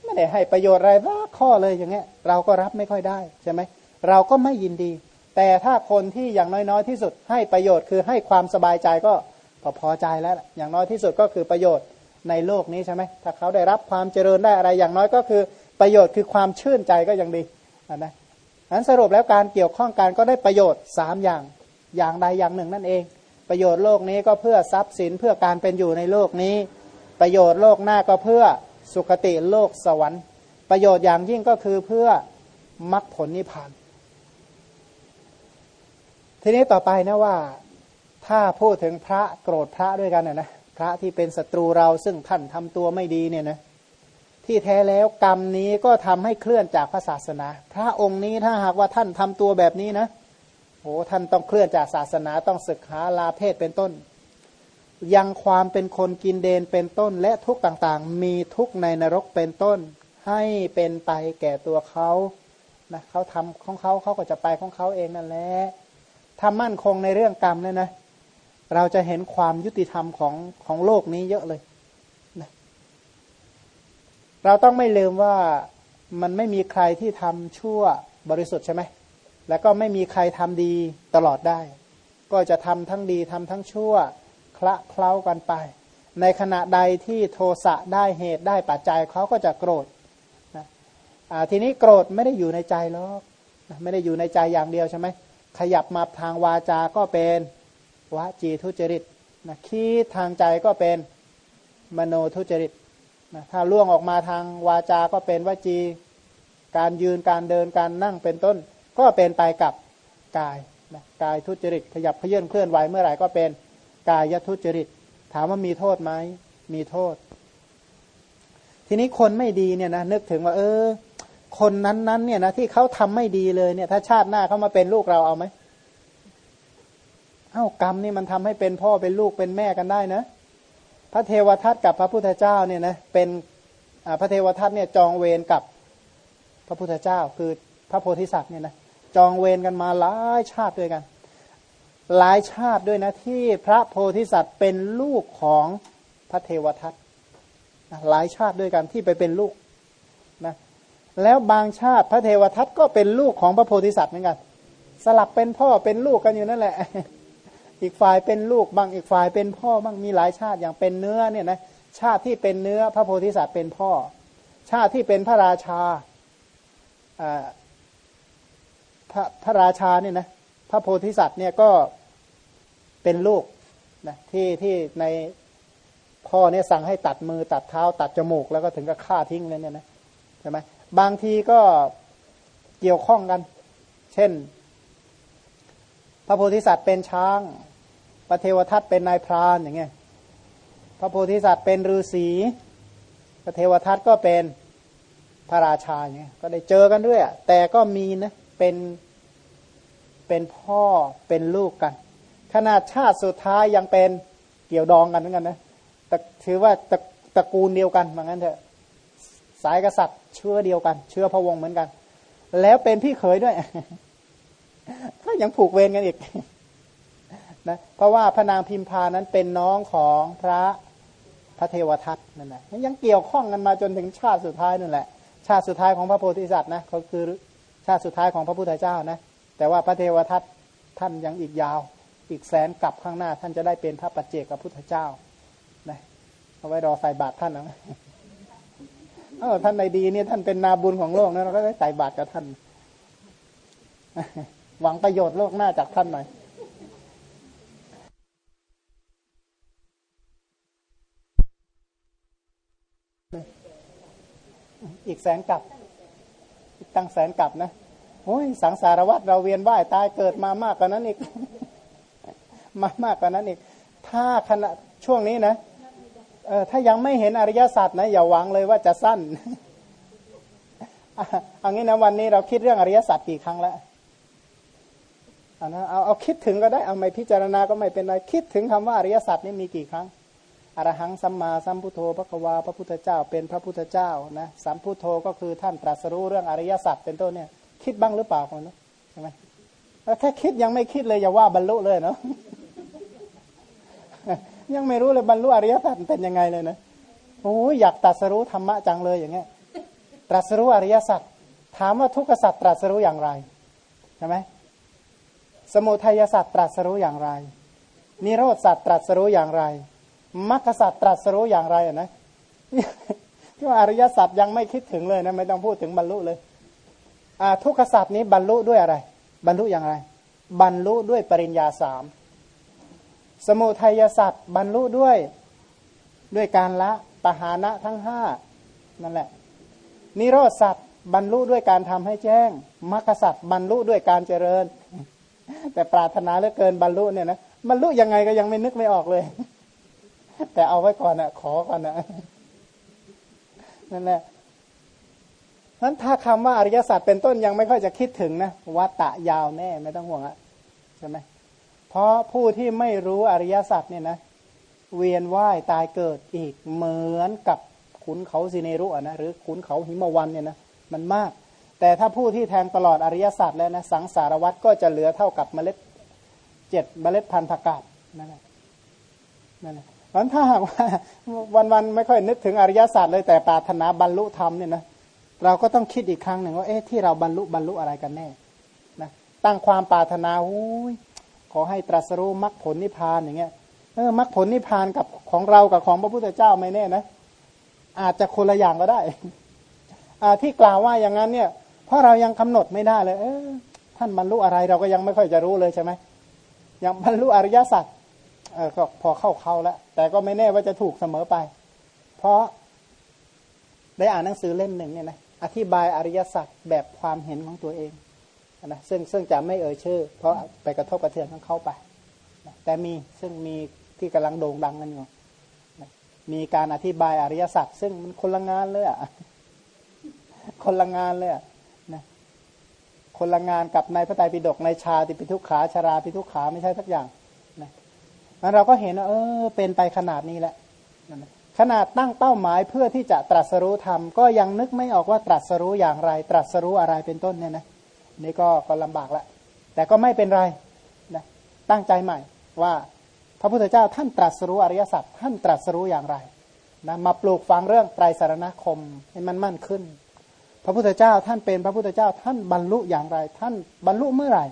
ไม่ได้ให้ประโยชน์อะไรสักข้อเลยอย่างเงี้ย เราก็รับไม่ค่อยได้ใช่ไหมเราก็ไม่ยินดี แต่ถ้าคนที่อย่างน้อยๆที่สุดให้ประโยชน์คือให้ความสบายใจก็ พอพอใจแล้ว อย่างน้อยที่สุดก็คือประโยชน์ในโลกนี้ใช่ไหมถ้าเขาได้รับความเจริญได้อะไรอย่างน้อยก็คือประโยชน์คือความชื่นใจก็ยังดีนะนั้นสรุปแล้วการเกี่ยวข้องกันก็ได้ประโยชน์สามอย่างอย่างใดอย่างหนึ่งนั่นเอง ประโยชน์โลกนี้ก็เพื่อทรัพย์สินเพื่อการเป็นอยู่ในโลกนี้ ประโยชน์โลกหน้าก็เพื่อสุคติโลกสวรรค์ ประโยชน์อย่างยิ่งก็คือเพื่อมรรคผลนิพพานทีนี้ต่อไปนะว่า ถ้าพูดถึงพระโกรธพระด้วยกันนะพระที่เป็นศัตรูเราซึ่งท่านทำตัวไม่ดีเนี่ยนะที่แท้แล้วกรรมนี้ก็ทำให้เคลื่อนจากพระศาสนา พระองค์นี้ถ้าหากว่าท่านทำตัวแบบนี้นะโอ้ท่านต้องเคลื่อนจากศาสนาต้องศึกหาลาเพศเป็นต้น ยังความเป็นคนกินเดนเป็นต้น และทุกต่างๆ มีทุกในนรกเป็นต้น ให้เป็นไปแก่ตัวเขานะเขาทำของเขาเขาก็จะไปของเขาเองนั่นแหละถ้ามั่นคงในเรื่องกรรมเนี่ยนะ เราจะเห็นความยุติธรรมของของโลกนี้เยอะเลยนะเราต้องไม่ลืมว่ามันไม่มีใครที่ทำชั่วบริสุทธิ์ใช่ไหม แล้วก็ไม่มีใครทำดีตลอดได้ ก็จะทำทั้งดีทำทั้งชั่วคละเคล้ากันไป ในขณะใดที่โทสะได้เหตุได้ปัจจัยเขาก็จะโกรธนะทีนี้โกรธไม่ได้อยู่ในใจหรอกไม่ได้อยู่ในใจอย่างเดียวใช่ไหม ขยับมาทางวาจาก็เป็น วจีทุจริตนะคิดทางใจก็เป็นมโนทุจริตนะถ้าล่วงออกมาทางวาจา ก็เป็นวจี การยืนการเดินการนั่งเป็นต้น ก็เป็นไปกับกายนะกายทุจริต ขยับเขยื่อนเคลื่อนไหวเมื่อไหร่ก็เป็นกายทุจริต ถามว่ามีโทษไหมมีโทษ ทีนี้คนไม่ดีเนี่ยนะนึกถึงว่า เออ คนนั้นๆเนี่ยนะที่เขาทำไม่ดีเลยเนี่ย ถ้าชาติหน้าเขามาเป็นลูกเราเอาไหม อ้ากรรมนี่มันทำให้เป็นพ่อเป็นลูกเป็นแม่กันได้นะ พระเทวทัตกับพระพุทธเจ้าเนี่ยนะเป็นพระเทวทัตเนี่ยจองเวรกับพระพุทธเจ้า คือพระโพธิสัตว์เนี่ยนะจองเวรกันมาหลายชาติด้วยกัน หลายชาติด้วยนะที่พระโพธิสัตว์เป็นลูกของพระเทวทัตหลายชาติด้วยกันที่ไปเป็นลูกนะแล้วบางชาติพระเทวทัตก็เป็นลูกของพระโพธิสัตว์เหมือนกัน สลับเป็นพ่อเป็นลูกกันอยู่นั่นแหละ อีกฝ่ายเป็นลูกบางอีกฝ่ายเป็นพ่อบ้างมีหลายชาติอย่างเป็นเนื้อเนี่ยนะชาติที่เป็นเนื้อพระโพธิสัตว์เป็นพ่อ ชาติที่เป็นพระราชาพระพระราชาเนี่ยนะพระโพธิสัตว์เนี่ยก็เป็นลูกนะที่ที่ในพ่อเนี่ยสั่งให้ตัดมือตัดเท้า ตัดจมูกแล้วก็ถึงกับฆ่าทิ้งเลยเนี่ยนะใช่ไหมบางทีก็เกี่ยวข้องกัน เช่น พระโพธิสัตว์เป็นช้างพระเทวทัตเป็นนายพรานอย่างเงี้ยพระโพธิสัตว์เป็นฤาษีพระเทวทัตก็เป็นพระราชาอย่างเงี้ยก็ได้เจอกันด้วยแต่ก็มีนะเป็นเป็นพ่อเป็นลูกกัน ขนาดชาติสุดท้ายยังเป็นเกี่ยวดองกันเหมือนกันนะแต่ถือว่าตระตระกูลเดียวกันเหมือนกันเถอะสายกษัตริย์เชื้อเดียวกัน เชื้อพระวงศ์เหมือนกัน แล้วเป็นพี่เขยด้วย ก็ยังผูกเวรกันอีกนะเพราะว่าพระนางพิมพานั้นเป็นน้องของพระพระเทวทัตนั่นแหละยังเกี่ยวข้องกันมาจนถึงชาติสุดท้ายนั่นแหละ ชาติสุดท้ายของพระโพธิสัตว์นะเขาคือชาติสุดท้ายของพระพุทธเจ้านะแต่ว่าพระเทวทัตท่านยังอีกยาว อีกแสนกลับข้างหน้า ท่านจะได้เป็นพระปัจเจกพระพุทธเจ้านะเอาไว้รอใส่บาตรท่านนะเออท่านในดีเนี่ยท่านเป็นนาบุญของโลกนะเราก็ได้ใส่บาตรกับท่าน หวังประโยชน์โลกหน้าจากท่านหน่อยอีกแสนกับตั้งแสนกับนะโอ้ยสังสารวัตรเราเวียนว่ายตายเกิดมามากกว่านั้นอีก มามากกว่านั้นอีก ถ้าขณะช่วงนี้นะเออถ้ายังไม่เห็นอริยสัจนะ อย่าหวังเลยว่าจะสั้นเอางี้นะวันนี้เราคิดเรื่องอริยสัจกี่ครั้งแล้ว อนะเอาเอาคิดถึงก็ได้เอาไม่พิจารณาก็ไม่เป็นไรคิดถึงคำว่าอริยสัจนี่มีกี่ครั้งอรหังสัมมาสัมพุทโธพระควาพระพุทธเจ้า เป็นพระพุทธเจ้านะสัมพุทโธก็คือท่านตรัสรู้เรื่องอริยสัจเป็นต้นเนี่ย คิดบ้างหรือเปล่าคนนะใช่ไหมแค่คิดยังไม่คิดเลยอย่าว่าบรรลุเลยเนาะยังไม่รู้เลยบรรลุอริยสัจเป็นยังไงเลยนะโอ้ยอยากตรัสรู้ธรรมะจังเลยอย่างเงี้ยตรัสรู้อริยสัจถามว่าทุกขสัจตรัสรู้อย่างไรใช่ไหม สมุทัยสัจตรัสรู้อย่างไร นิโรธสัจตรัสรู้อย่างไรมรรคสัจตรัสรู้อย่างไรนะที่ว่าอริยสัจยังไม่คิดถึงเลยนะไม่ต้องพูดถึงบรรลุเลยทุกขสัจนี้บรรลุด้วยอะไร บรรลุอย่างไร บรรลุด้วยปริญญาสามสมุทัยสัตว์บรรลุด้วยด้วยการละปหานะทั้งห้านั่นแหละ นิโรธสัตว์บรรลุด้วยการทำให้แจ้งมรรคสัตว์บรรลุด้วยการเจริญ แต่ปรารถนาเหลือเกินบรรลุเนี่ยนะบรรลุยังไงก็ยังไม่นึกไม่ออกเลย แต่เอาไว้ก่อนนะขอก่อนนะนั่นแหละนั้นถ้าคำว่าอริยสัจเป็นต้นยังไม่ค่อยจะคิดถึงนะวัตตะยาวแน่ไม่ต้องห่วงอะใช่ไหมเพราะผู้ที่ไม่รู้อริยสัจเนี่ยนะเวียนว่ายตายเกิดอีกเหมือนกับขุนเขาสิเนรุนะหรือขุนเขาหิมวันเนี่ยนะมันมาก แต่ถ้าผู้ที่แทงตลอดอริยสัจแล้วนะสังสารวัตรก็จะเหลือเท่ากับเมล็ดเจ็ดเมล็ดพันธุ์ผักกาดนั่นแหละนั่นแหละเพราะถ้าหากว่าวันๆไม่ค่อยนึกถึงอริยสัจเลยแต่ปรารถนาบรรลุธรรมเนี่ยนะเราก็ต้องคิดอีกครั้งหนึ่งว่าเอ๊ะที่เราบรรลุบรรลุอะไรกันแน่นะตั้งความปรารถนาหูยขอให้ตรัสรู้มรรคผลนิพพานอย่างเงี้ยเออมรรคผลนิพพานกับของเรากับของพระพุทธเจ้าไม่แน่นะอาจจะคนละอย่างก็ได้อ่าที่กล่าวว่าอย่างนั้นเนี่ย เพราะเรายังกำหนดไม่ได้เลยเออท่านบรรลุอะไรเราก็ยังไม่ค่อยจะรู้เลยใช่ไหมยังบรรลุอริยสัจเออก็พอเข้าเขาแล้วแต่ก็ไม่แน่ว่าจะถูกเสมอไป เพราะได้อ่านหนังสือเล่มหนึ่งเนี่ยนะอธิบายอริยสัจแบบความเห็นของตัวเองนะซึ่งซึ่งจะไม่เอ่ยชื่อ เพราะไปกระทบกระเทือนของเขาไปนะแต่มีซึ่งมีที่กำลังโด่งดังกันอยู่นะมีการอธิบายอริยสัจซึ่งมันคนละงานเลยอะคนละงานเลยอะ คนละงานกับในพระไตรปิฎกในชาติปิทุกขาชาราปิทุกขาไม่ใช่สักอย่างนะนั้นเราก็เห็นว่าเออเป็นไปขนาดนี้แหละขนาดตั้งเป้าหมายเพื่อที่จะตรัสรู้ธรรมก็ยังนึกไม่ออกว่าตรัสรู้อย่างไร ตรัสรู้อะไรเป็นต้นเนี่ยนะนี่ก็ก็ลำบากละแต่ก็ไม่เป็นไรนะตั้งใจใหม่ว่าพระพุทธเจ้าท่านตรัสรู้อริยสัจท่านตรัสรู้อย่างไรนะมาปลูกฝังเรื่องไตรสารณคมให้มันมั่นขึ้น พระพุทธเจ้าท่านเป็นพระพุทธเจ้าท่านบรรลุอย่างไร ท่านบรรลุเมื่อไหร่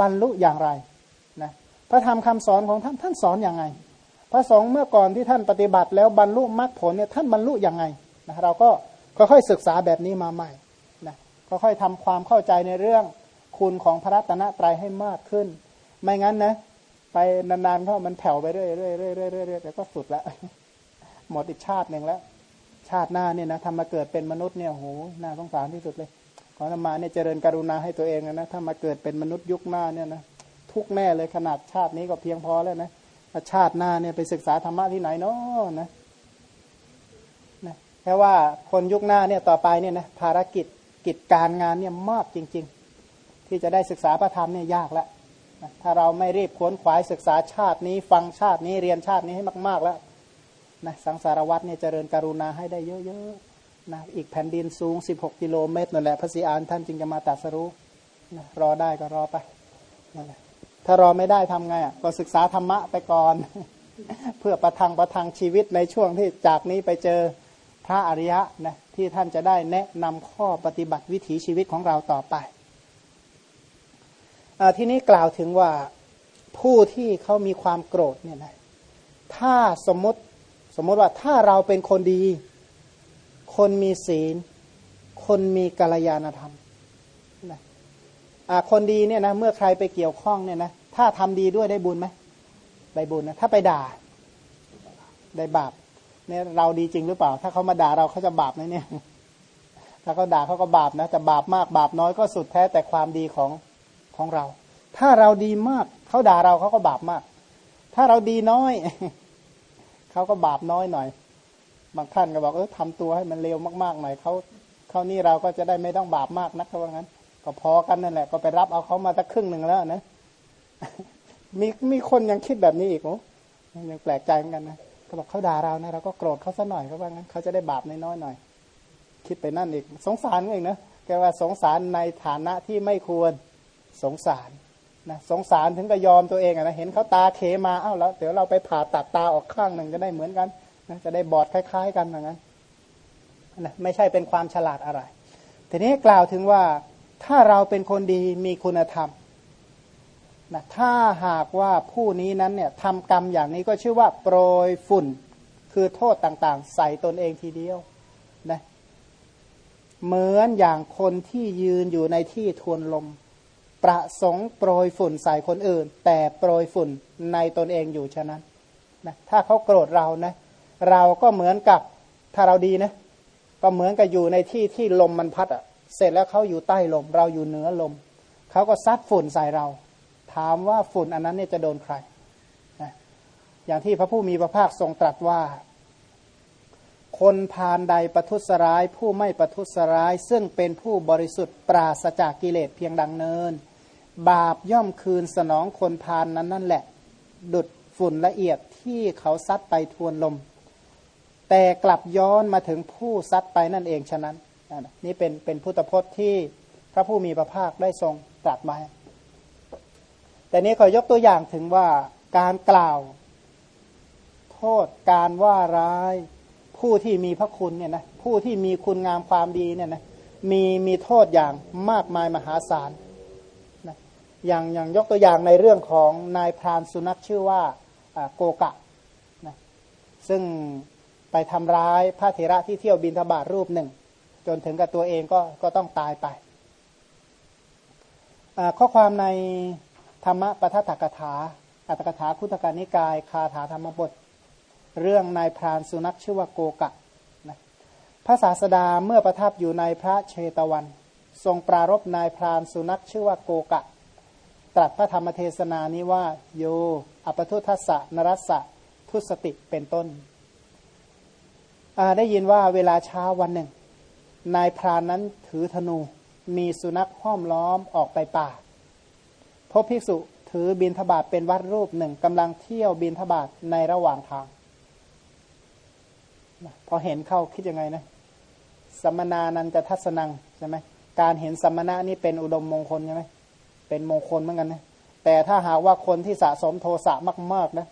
บรรลุอย่างไรนะพระธรรมคำสอนของท่านท่านสอนอย่างไง พระสงฆ์เมื่อก่อนที่ท่านปฏิบัติแล้วบรรลุมรรคผลเนี่ยท่านบรรลุอยังไงนะเราก็ค่อยๆศึกษาแบบนี้มาใหม่นะค่อยๆทำความเข้าใจในเรื่องคุณของพระรัตนตรัยให้มากขึ้น ไม่งั้นนะไปนานๆเข้ามันแผ่วไปเรื่อยๆเรื่อยๆเรื่อยๆแล้วก็สุดละหมดอีกชาติหนึ่งแล้ว ชาติหน้าเนี่ยนะทำมาเกิดเป็นมนุษย์เนี่ยโหน่าสงสารที่สุดเลย ขอธรรมาเนี่ยเจริญกรุณาให้ตัวเองนะถ้ามาเกิดเป็นมนุษย์ยุคหน้าเนี่ยนะทุกแน่เลยขนาดชาตินี้ก็เพียงพอแล้วนะชาติหน้าเนี่ยไปศึกษาธรรมะที่ไหนเนาะนะนะแค่ว่าคนยุคหน้าเนี่ยต่อไปเนี่ยนะภารกิจกิจการงานเนี่ยมากจริง ๆ ที่จะได้ศึกษาพระธรรมเนี่ยยากแล้วนะถ้าเราไม่รีบขวนขวายศึกษาชาตินี้ ฟังชาตินี้เรียนชาตินี้ให้มาก ๆ แล้ว นะสังสารวัตรเนี่ยเจริญกรุณาให้ได้เยอะๆนะอีกแผ่นดินสูง 16 กิโลเมตรนั่นแหละพระศรีอานท่านจึงจะมาตัดสรู้นะรอได้ก็รอไปนั่นแหละถ้ารอไม่ได้ทำไงอะก็ศึกษาธรรมะไปก่อน เพื่อประทังประทังชีวิตในช่วงที่จากนี้ไปเจอพระอริยะนะที่ท่านจะได้แนะนำข้อปฏิบัติวิถีชีวิตของเราต่อไปอที่นี้กล่าวถึงว่าผู้ที่เขามีความโกรธเนี่ยนะถ้าสมมติ สมมติว่าถ้าเราเป็นคนดี คนมีศีล คนมีกัลยาณธรรมนะคนดีเนี่ยนะเมื่อใครไปเกี่ยวข้องเนี่ยนะถ้าทำดีด้วยได้บุญไหมได้บุญนะถ้าไปด่า ได้บาปเนี่ยเราดีจริงหรือเปล่า ถ้าเขามาด่าเราเขาจะบาปไหมเนี่ย ถ้าเขาด่าเขาก็บาปนะแต่บาปมากบาปน้อยก็สุดแท้แต่ความดีของของเรา ถ้าเราดีมากเขาด่าเราเขาก็บาปมาก ถ้าเราดีน้อย เขาก็บาปน้อยหน่อย บางท่านก็บอกเออทำตัวให้มันเลวมากๆหน่อยเขาเขานี่เราก็จะได้ไม่ต้องบาปมากนักเขาว่างั้น ก็พอกันนั่นแหละ ก็ไปรับเอาเขามาสักครึ่งหนึ่งแล้วนะมีมีคนยังคิดแบบนี้อีกโอ้ยังแปลกใจเหมือนกันนะเขาบอกเขาด่าเรานะเราก็โกรธเขาซะหน่อยเขาว่างั้นเขาจะได้บาปน้อยๆหน่อย คิดไปนั่นอีก สงสารเองนะแกว่าสงสารในฐานะที่ไม่ควรสงสาร นะสงสารถึงก็ยอมตัวเองนะเห็นเขาตาเขมาเอ้าแล้วเดี๋ยวเราไปผ่าตัดตาออกข้างหนึ่งจะได้เหมือนกันนะจะได้บอดคล้าย ๆ กันอย่างนั้นนะไม่ใช่เป็นความฉลาดอะไรทีนี้กล่าวถึงว่าถ้าเราเป็นคนดีมีคุณธรรมนะถ้าหากว่าผู้นี้นั้นเนี่ยทำกรรมอย่างนี้ก็ชื่อว่าโปรยฝุ่นคือโทษต่างๆ ใส่ตนเองทีเดียวนะเหมือนอย่างคนที่ยืนอยู่ในที่ทวนลม ประสงค์โปรยฝุ่นใส่คนอื่น แต่โปรยฝุ่นในตนเองอยู่ฉะนั้นนะถ้าเขาโกรธเรานะ เราก็เหมือนกับถ้าเราดีนะก็เหมือนกับอยู่ในที่ที่ลมมันพัดอะเสร็จแล้วเขาอยู่ใต้ลม เราอยู่เหนือลมเขาก็ซัดฝุ่นใส่เรา ถามว่าฝุ่นอันนั้นเนี่ยจะโดนใครนะอย่างที่พระผู้มีพระภาคทรงตรัสว่า คนพานใดประทุษร้าย ผู้ไม่ประทุษร้าย ซึ่งเป็นผู้บริสุทธิ์ปราศจากกิเลสเพียงดังเนิน บาปย่อมคืนสนองคนพานนั้นนั่นแหละ ดุดฝุ่นละเอียดที่เขาซัดไปทวนลม แต่กลับย้อนมาถึงผู้ซัดไปนั่นเองฉะนั้น นี่เป็นเป็นพุทธพจน์ที่พระผู้มีพระภาคได้ทรงตรัสมาแต่นี้ขอยกตัวอย่างถึงว่าการกล่าว โทษการว่าร้าย ผู้ที่มีพระคุณเนี่ยนะผู้ที่มีคุณงามความดีเนี่ยนะมีมีโทษอย่างมากมายมหาศาล อย่างอย่างยกตัวอย่างในเรื่องของนายพรานสุนัขชื่อว่าโกกะนะซึ่งไปทำร้ายพระเถระที่เที่ยวบินทบาทรูปหนึ่ง จนถึงกับตัวเองก็ก็ต้องตายไป ข้อความในธรรมปทัตถกถา อัตถกถาคุตกานิกาย คาถาธรรมบท เรื่องนายพรานสุนัขชื่อว่าโกกะนะพระศาสดาเมื่อประทับอยู่ในพระเชตวัน ทรงปรารบนายพรานสุนัขชื่อว่าโกกะ ตรัสพระธรรมเทศนานี้ว่า โยอปทุทัสสะนรัสสะทุสติเป็นต้น ได้ยินว่าเวลาเช้าวันหนึ่ง นายพรานนั้นถือธนูมีสุนัขห้อมล้อมออกไปป่า พบภิกษุถือบินทบาทเป็นวัดรูปหนึ่งกำลังเที่ยวบินทบาทในระหว่างทาง พอเห็นเข้าคิดยังไงนะสัมมนานันจะทัศนังใช่ไหมการเห็นสัมมนานี่เป็นอุดมมงคลใช่ไหม เป็นมงคลเหมือนกันนะแต่ถ้าหากว่าคนที่สะสมโทสะมากๆนะ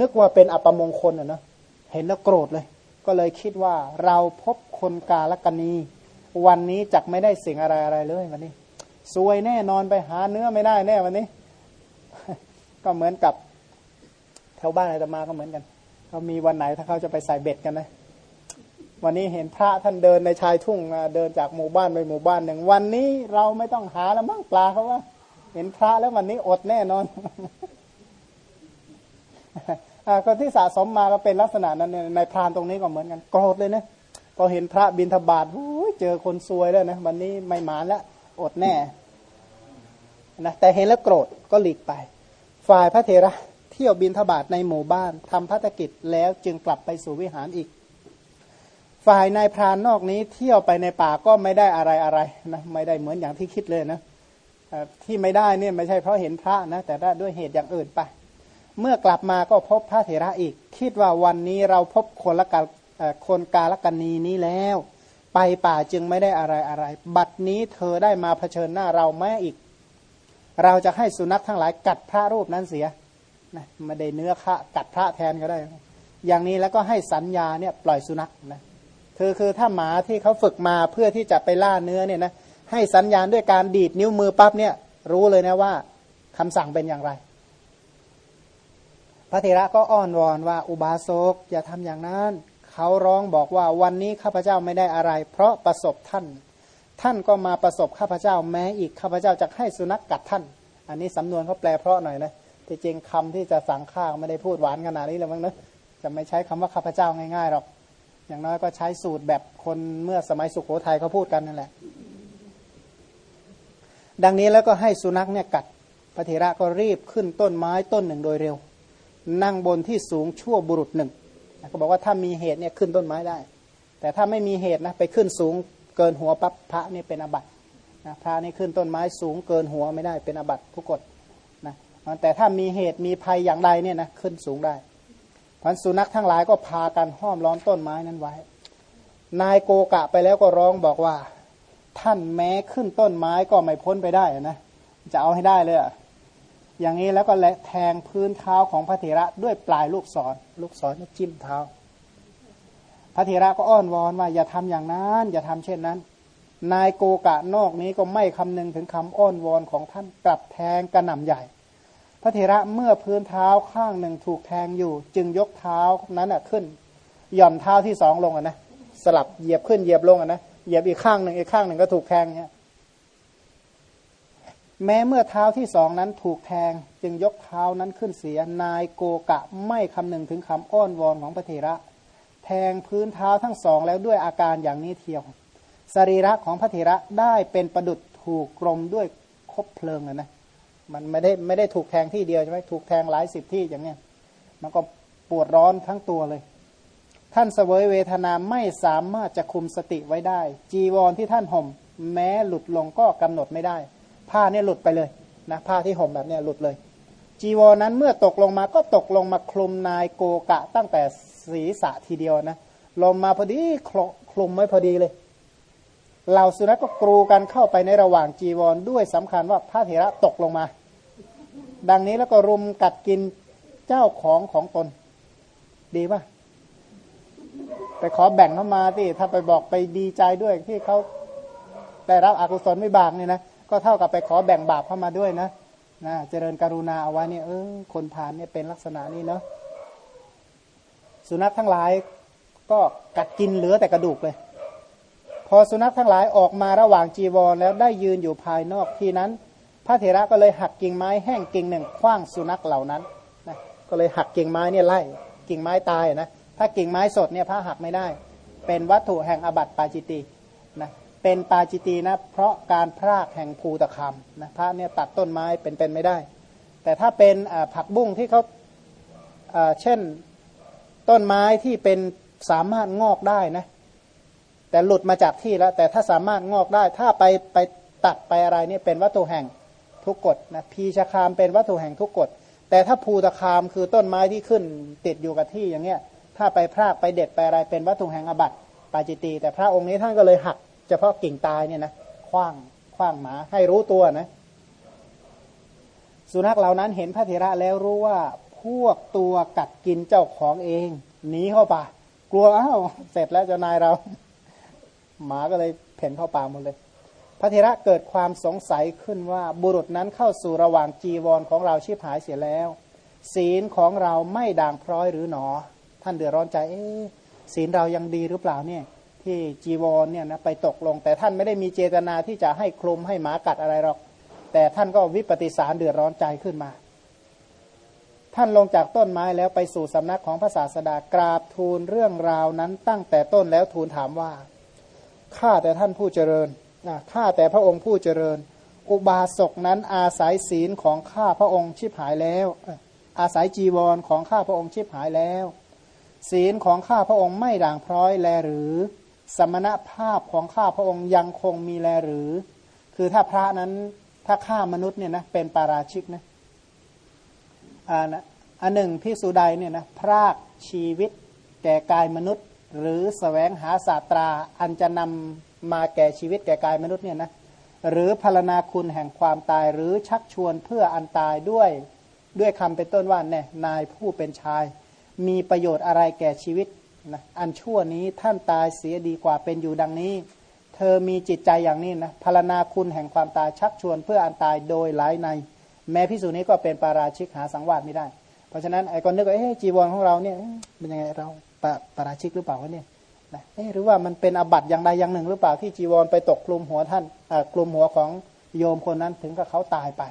นึกว่าเป็นอัปมงคลอะนะเห็นแล้วโกรธเลย ก็เลยคิดว่าเราพบคนกาลกนีวันนี้จักไม่ได้สิ่งอะไรอะไรเลยวันนี้ซวยแน่นอนไปหาเนื้อไม่ได้แน่วันนี้ ก็เหมือนกับแถวบ้านอาตมาก็เหมือนกันเขามีวันไหนถ้าเขาจะไปใส่เบ็ดกันนะ วันนี้เห็นพระท่านเดินในชายทุ่งเดินจากหมู่บ้านไปหมู่บ้านหนึ่งวันนี้เราไม่ต้องหาแล้วมั้งปลาเขาว่า เห็นพระแล้ววันนี้อดแน่นอนคนที่สะสมมาก็เป็นลักษณะนั้นในพรานตรงนี้ก็เหมือนกันโกรธเลยนะพอเห็นพระบินทบาทเจอคนซวยแล้วนะวันนี้ไม่หมานแล้วอดแน่นะแต่เห็นแล้วโกรธก็หลีกไป ฝ่ายพระเถระเที่ยวบินทบาทในหมู่บ้านทำพัฒกิจแล้วจึงกลับไปสู่วิหารอีก ฝ่ายนายพรานนอกนี้เที่ยวไปในป่าก็ไม่ได้อะไรอะไรนะไม่ได้เหมือนอย่างที่คิดเลยนะที่ไม่ได้เนี่ยไม่ใช่เพราะเห็นพระนะแต่ด้วยเหตุอย่างอื่นไป เมื่อกลับมาก็พบพระเถระอีก คิดว่าวันนี้เราพบคนละกาคนกาลกันนีนี้แล้ว ไปป่าจึงไม่ได้อะไรอะไร บัดนี้เธอได้มาเผชิญหน้าเราแม่อีก เราจะให้สุนัขทั้งหลายกัดพระรูปนั้นเสียนะไม่ได้เนื้อฆ่ากัดพระแทนก็ได้ อย่างนี้แล้วก็ให้สัญญาเนี่ยปล่อยสุนัขนะ คือคือถ้าหมาที่เขาฝึกมาเพื่อที่จะไปล่าเนื้อเนี่ยนะให้สัญญาณด้วยการดีดนิ้วมือปั๊บเนี่ย รู้เลยนะว่าคำสั่งเป็นอย่างไร พระเถระก็อ้อนวอนว่าอุบาสกอย่าทำอย่างนั้น เขาร้องบอกว่าวันนี้ข้าพเจ้าไม่ได้อะไร เพราะประสบท่าน ท่านก็มาประสบข้าพเจ้าแม้อีกข้าพเจ้าจะให้สุนัขกกัดท่าน อันนี้สำนวนเขาแปลเพราะหน่อยนะที่จริงคำที่จะสั่งข้าไม่ได้พูดหวานขนาดนี้เลยมั้งนะจะไม่ใช้คำว่าข้าพเจ้าง่ายๆหรอก อย่างน้อยก็ใช้สูตรแบบคนเมื่อสมัยสุขโขทัยเขาพูดกันนั่นแหละ ดังนี้แล้วก็ให้สุนัขเนี่ยกัดพระเถระก็รีบขึ้นต้นไม้ต้นหนึ่งโดยเร็ว นั่งบนที่สูงชั่วบุรุษหนึ่งก็บอกว่าถ้ามีเหตุเนี่ยขึ้นต้นไม้ได้ แต่ถ้าไม่มีเหตุนะไปขึ้นสูงเกินหัวปั๊บพระนี่เป็นอบัตนะพระนี่ขึ้นต้นไม้สูงเกินหัวไม่ได้เป็นอบัตทุกกฎนะแต่ถ้ามีเหตุมีภัยอย่างใดเนี่ยนะขึ้นสูงได้ พันสุนัขทั้งหลายก็พากันห้อมล้อมต้นไม้นั้นไว้ นายโกกะไปแล้วก็ร้องบอกว่า ท่านแม้ขึ้นต้นไม้ก็ไม่พ้นไปได้นะจะเอาให้ได้เลยอะอย่างนี้แล้วก็แลแทงพื้นเท้าของพระเถระด้วยปลายลูกศร ลูกศรจิ้มเท้า พระเถระก็อ้อนวอนว่าอย่าทำอย่างนั้น อย่าทำเช่นนั้น นายโกกะนอกนี้ก็ไม่คำนึงถึงคำอ้อนวอนของท่านกลับแทงกระหน่ำใหญ่ พระเถระเมื่อพื้นเท้าข้างหนึ่งถูกแทงอยู่ จึงยกเท้านั้นอะขึ้น หย่อนเท้าที่สองลงอะนะสลับเหยียบขึ้นเหยียบลงอะนะเหยียบอีกข้างหนึ่งอีกข้างหนึ่งก็ถูกแทงเนี่ยแม้เมื่อเท้าที่สองนั้นถูกแทง จึงยกเท้านั้นขึ้นเสียนายโกกะไม่คำนึงถึงคำอ้อนวอนของพระเถระ แทงพื้นเท้าทั้งสองแล้วด้วยอาการอย่างนี้เทียวสรีระของพระเถระได้เป็นประดุดถูกกลมด้วยคบเพลิงนะ มันไม่ได้ไม่ได้ถูกแทงที่เดียวใช่ไหมถูกแทงหลายสิบที่อย่างเนี้ยมันก็ปวดร้อนทั้งตัวเลย ท่านเสวยเวทนาไม่สามารถจะคุมสติไว้ได้ จีวรที่ท่านห่ม แม้หลุดลงก็กำหนดไม่ได้ ผ้าเนี่ยหลุดไปเลยนะผ้าที่ห่มแบบเนี้ยหลุดเลย จีวรนั้นเมื่อตกลงมาก็ตกลงมาคลุมนายโกกะตั้งแต่ศีรษะทีเดียวนะลมมาพอดีคลุมไว้พอดีเลย เหล่าสุนัขก็กรูกันเข้าไปในระหว่างจีวรด้วยสำคัญว่าพระเถระตกลงมา ดังนี้แล้วก็รุมกัดกินเจ้าของของตน ดีป่ะไปขอแบ่งเข้ามาที่ถ้าไปบอกไปดีใจด้วยที่เขาได้รับอกุศลไม่บางเนี่ยนะก็เท่ากับไปขอแบ่งบาปเข้ามาด้วยนะนะเจริญกรุณาเอาไว้เนี่ยเออคนผ่านเนี่ยเป็นลักษณะนี้เนาะสุนัขทั้งหลายก็กัดกินเหลือแต่กระดูกเลย อสุนัขทั้งหลายออกมาระหว่างจีวร แล้วได้ยืนอยู่ภายนอกที่นั้น พระเถระก็เลยหักกิ่งไม้แห้งกิ่งหนึ่งคว้างสุนัขเหล่านั้นนะก็เลยหักกิ่งไม้เนี่ยไล่กิ่งไม้ตายนะถ้ากิ่งไม้สดเนี่ยพระหักไม่ได้ เป็นวัตถุแห่งอบัติปาจิตีนะเป็นปาจิตีนะเพราะการพรากแห่งภูตะคำนะพระเนี่ยตัดต้นไม้เป็นเป็นไม่ได้ แต่ถ้าเป็นผักบุ้งที่เขาเช่นต้นไม้ที่เป็นสามารถงอกได้นะ แต่หลุดมาจากที่แล้ว แต่ถ้าสามารถงอกได้ ถ้าไปไปตัดไปอะไรนี่เป็นวัตถุแห่งทุกกฎนะพีชคามเป็นวัตถุแห่งทุกกฎแต่ถ้าภูตะคามคือต้นไม้ที่ขึ้นติดอยู่กับที่อย่างเงี้ยถ้าไปพรากไปเด็ดไปอะไรเป็นวัตถุแห่งอบัตปาจิตี แต่พระองค์นี้ท่านก็เลยหัก เฉพาะกิ่งตายเนี่ยนะคว้างคว้างหมาให้รู้ตัวนะสุนัขเหล่านั้นเห็นพระเถระแล้วรู้ว่าพวกตัวกัดกินเจ้าของเองหนีเข้าป่ากลัวอ้าวเสร็จแล้วเจ้านายเรา หมาก็เลยเพ่นเข้าป่าหมดเลย พระเทระเกิดความสงสัยขึ้นว่าบุรุษนั้นเข้าสู่ระหว่างจีวรของเราชีพหายเสียแล้ว ศีลของเราไม่ด่างพร้อยหรือหนอ ท่านเดือดร้อนใจเอ๊ศีลเรายังดีหรือเปล่าเนี่ยที่จีวรเนี่ยนะไปตกลง แต่ท่านไม่ได้มีเจตนาที่จะให้คลุมให้หมากัดอะไรหรอก แต่ท่านก็วิปฏิสารเดือดร้อนใจขึ้นมา ท่านลงจากต้นไม้แล้วไปสู่สำนักของพระศาสดากราบทูลเรื่องราวนั้นตั้งแต่ต้นแล้วทูลถามว่า ข้าแต่ท่านผู้เจริญข้าแต่พระองค์ผู้เจริญ อุบาสกนั้นอาศัยศีลของข้าพระองค์ชิบหายแล้ว อาศัยจีวรของข้าพระองค์ชิบหายแล้ว ศีลของข้าพระองค์ไม่ด่างพร้อยแลหรือ สมณภาพของข้าพระองค์ยังคงมีแลหรือ คือถ้าพระนั้นถ้าฆ่ามนุษย์เนี่ยนะเป็นปาราชิกนะอันหนึ่งพิสูใดเนี่ยนะพรากชีวิตแก่กายมนุษย์ หรือสแสวงหาศาสตราอันจะนำมาแก่ชีวิตแก่กายมนุษย์เนี่ยนะหรือพารณาคุณแห่งความตายหรือชักชวนเพื่ออันตายด้วยด้วยคำเป็นต้นว่าเนี่ยนายผู้เป็นชาย มีประโยชน์อะไรแก่ชีวิตนะอันชั่วนี้ท่านตายเสียดีกว่าเป็นอยู่ดังนี้ เธอมีจิตใจอย่างนี้นะพารณาคุณแห่งความตายชักชวนเพื่ออันตายโดยหลายใน แม้พิสูจนี้ก็เป็นปาราชิกหาสังวาสไม่ได้ เพราะฉะนั้นไอ้คนนึกว่าเอ๊ะจีวรของเราเนี่ยเป็นยังไงเรา ปาปราชิกหรือเปล่าวะเนี่ยนะเอ๊หรือว่ามันเป็นอบัตอย่างใดอย่างหนึ่งหรือเปล่าที่จีวรไปตกกลุ่มหัวท่านกลุ่มหัวของโยมคนนั้นถึงกับเขาตายไป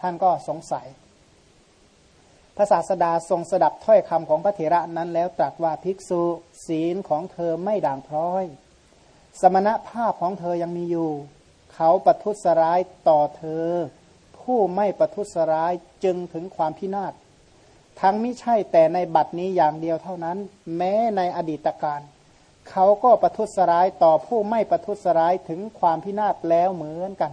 ท่านก็สงสัยพระศาสดาทรงสดับถ้อยคำของพระเถระนั้นแล้วตรัสว่าภิกษุศีลของเธอไม่ด่างพร้อย สมณภาพของเธอยังมีอยู่ เขาประทุษร้ายต่อเธอ ผู้ไม่ประทุษร้ายจึงถึงความพินาศ ทั้งไม่ใช่แต่ในบัดนี้อย่างเดียวเท่านั้น แม้ในอดีตการเขาก็ประทุษร้ายต่อผู้ไม่ประทุษร้ายถึงความพินาศแล้วเหมือนกัน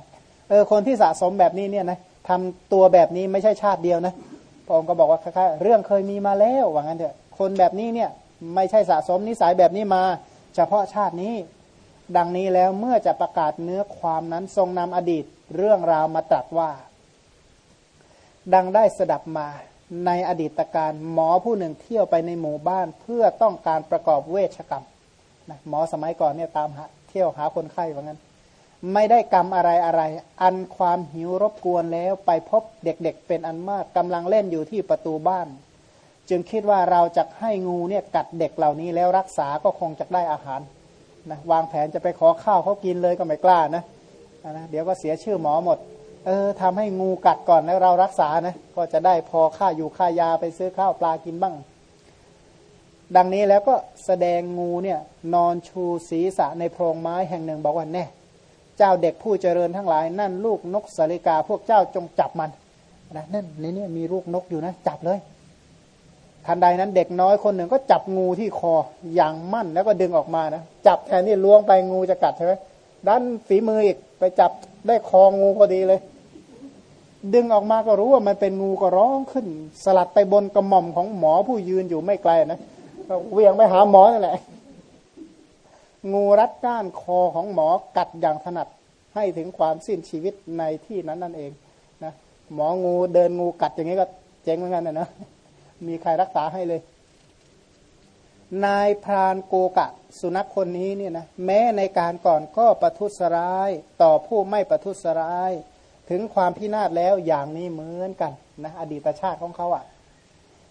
เออคนที่สะสมแบบนี้เนี่ยนะทำตัวแบบนี้ไม่ใช่ชาติเดียวนะพระองค์ก็บอกว่าค่าเรื่องเคยมีมาแล้วว่างั้นเถอะคนแบบนี้เนี่ยไม่ใช่สะสมนิสัยแบบนี้มา เฉพาะชาตินี้ ดังนี้แล้วเมื่อจะประกาศเนื้อความนั้นทรงนำอดีตเรื่องราวมาตรัสว่า ดังได้สดับมา ในอดีตการหมอผู้หนึ่งเที่ยวไปในหมู่บ้านเพื่อต้องการประกอบเวชกรรมนะหมอสมัยก่อนเนี่ยตามหาเที่ยวหาคนไข้ว่างั้น ไม่ได้กรรมอะไรอะไร อันความหิวรบกวนแล้วไปพบเด็กๆเป็นอันมากกำลังเล่นอยู่ที่ประตูบ้าน จึงคิดว่าเราจะให้งูเนี่ยกัดเด็กเหล่านี้แล้วรักษาก็คงจะได้อาหารนะวางแผนจะไปขอข้าวเขากินเลยก็ไม่กล้านะนะเดี๋ยวก็เสียชื่อหมอหมด เออทำให้งูกัดก่อนแล้วเรารักษานะ ก็จะได้พอค่าอยู่ค่ายาไปซื้อข้าวปลากินบ้าง ดังนี้แล้วก็แสดงงูเนี่ยนอนชูศีรษะในโพรงไม้แห่งหนึ่งบอกว่าแน่เจ้าเด็กผู้เจริญทั้งหลายนั่นลูกนกสาลิกาพวกเจ้าจงจับมันนะนั่นในนี้มีลูกนกอยู่นะ จับเลย ทันใดนั้นเด็กน้อยคนหนึ่งก็จับงูที่คออย่างมั่นแล้วก็ดึงออกมานะจับแทนที่ล้วงไปงูจะกัดใช่ไหมด้านฝีมืออีกไปจับ ได้คองูพอดีเลย ดึงออกมาก็รู้ว่ามันเป็นงูก็ร้องขึ้น สลัดไปบนกระหม่อมของหมอผู้ยืนอยู่ไม่ไกลนะก็เวียงไปหาหมอนั่นแหละ งูรัดก้านคอของหมอกัดอย่างถนัดให้ถึงความสิ้นชีวิตในที่นั้นนั่นเองนะหมองูเดินงูกัดอย่างนี้ก็เจ๊งเหมือนกันนะนะมีใครรักษาให้เลย นายพรานโกกะ สุนัขคนนี้เนี่ยนะแม้ในการก่อนก็ประทุษร้าย ต่อผู้ไม่ประทุษร้าย ถึงความพินาศแล้วอย่างนี้เหมือนกันนะอดีตชาติของเขาอะ่ะ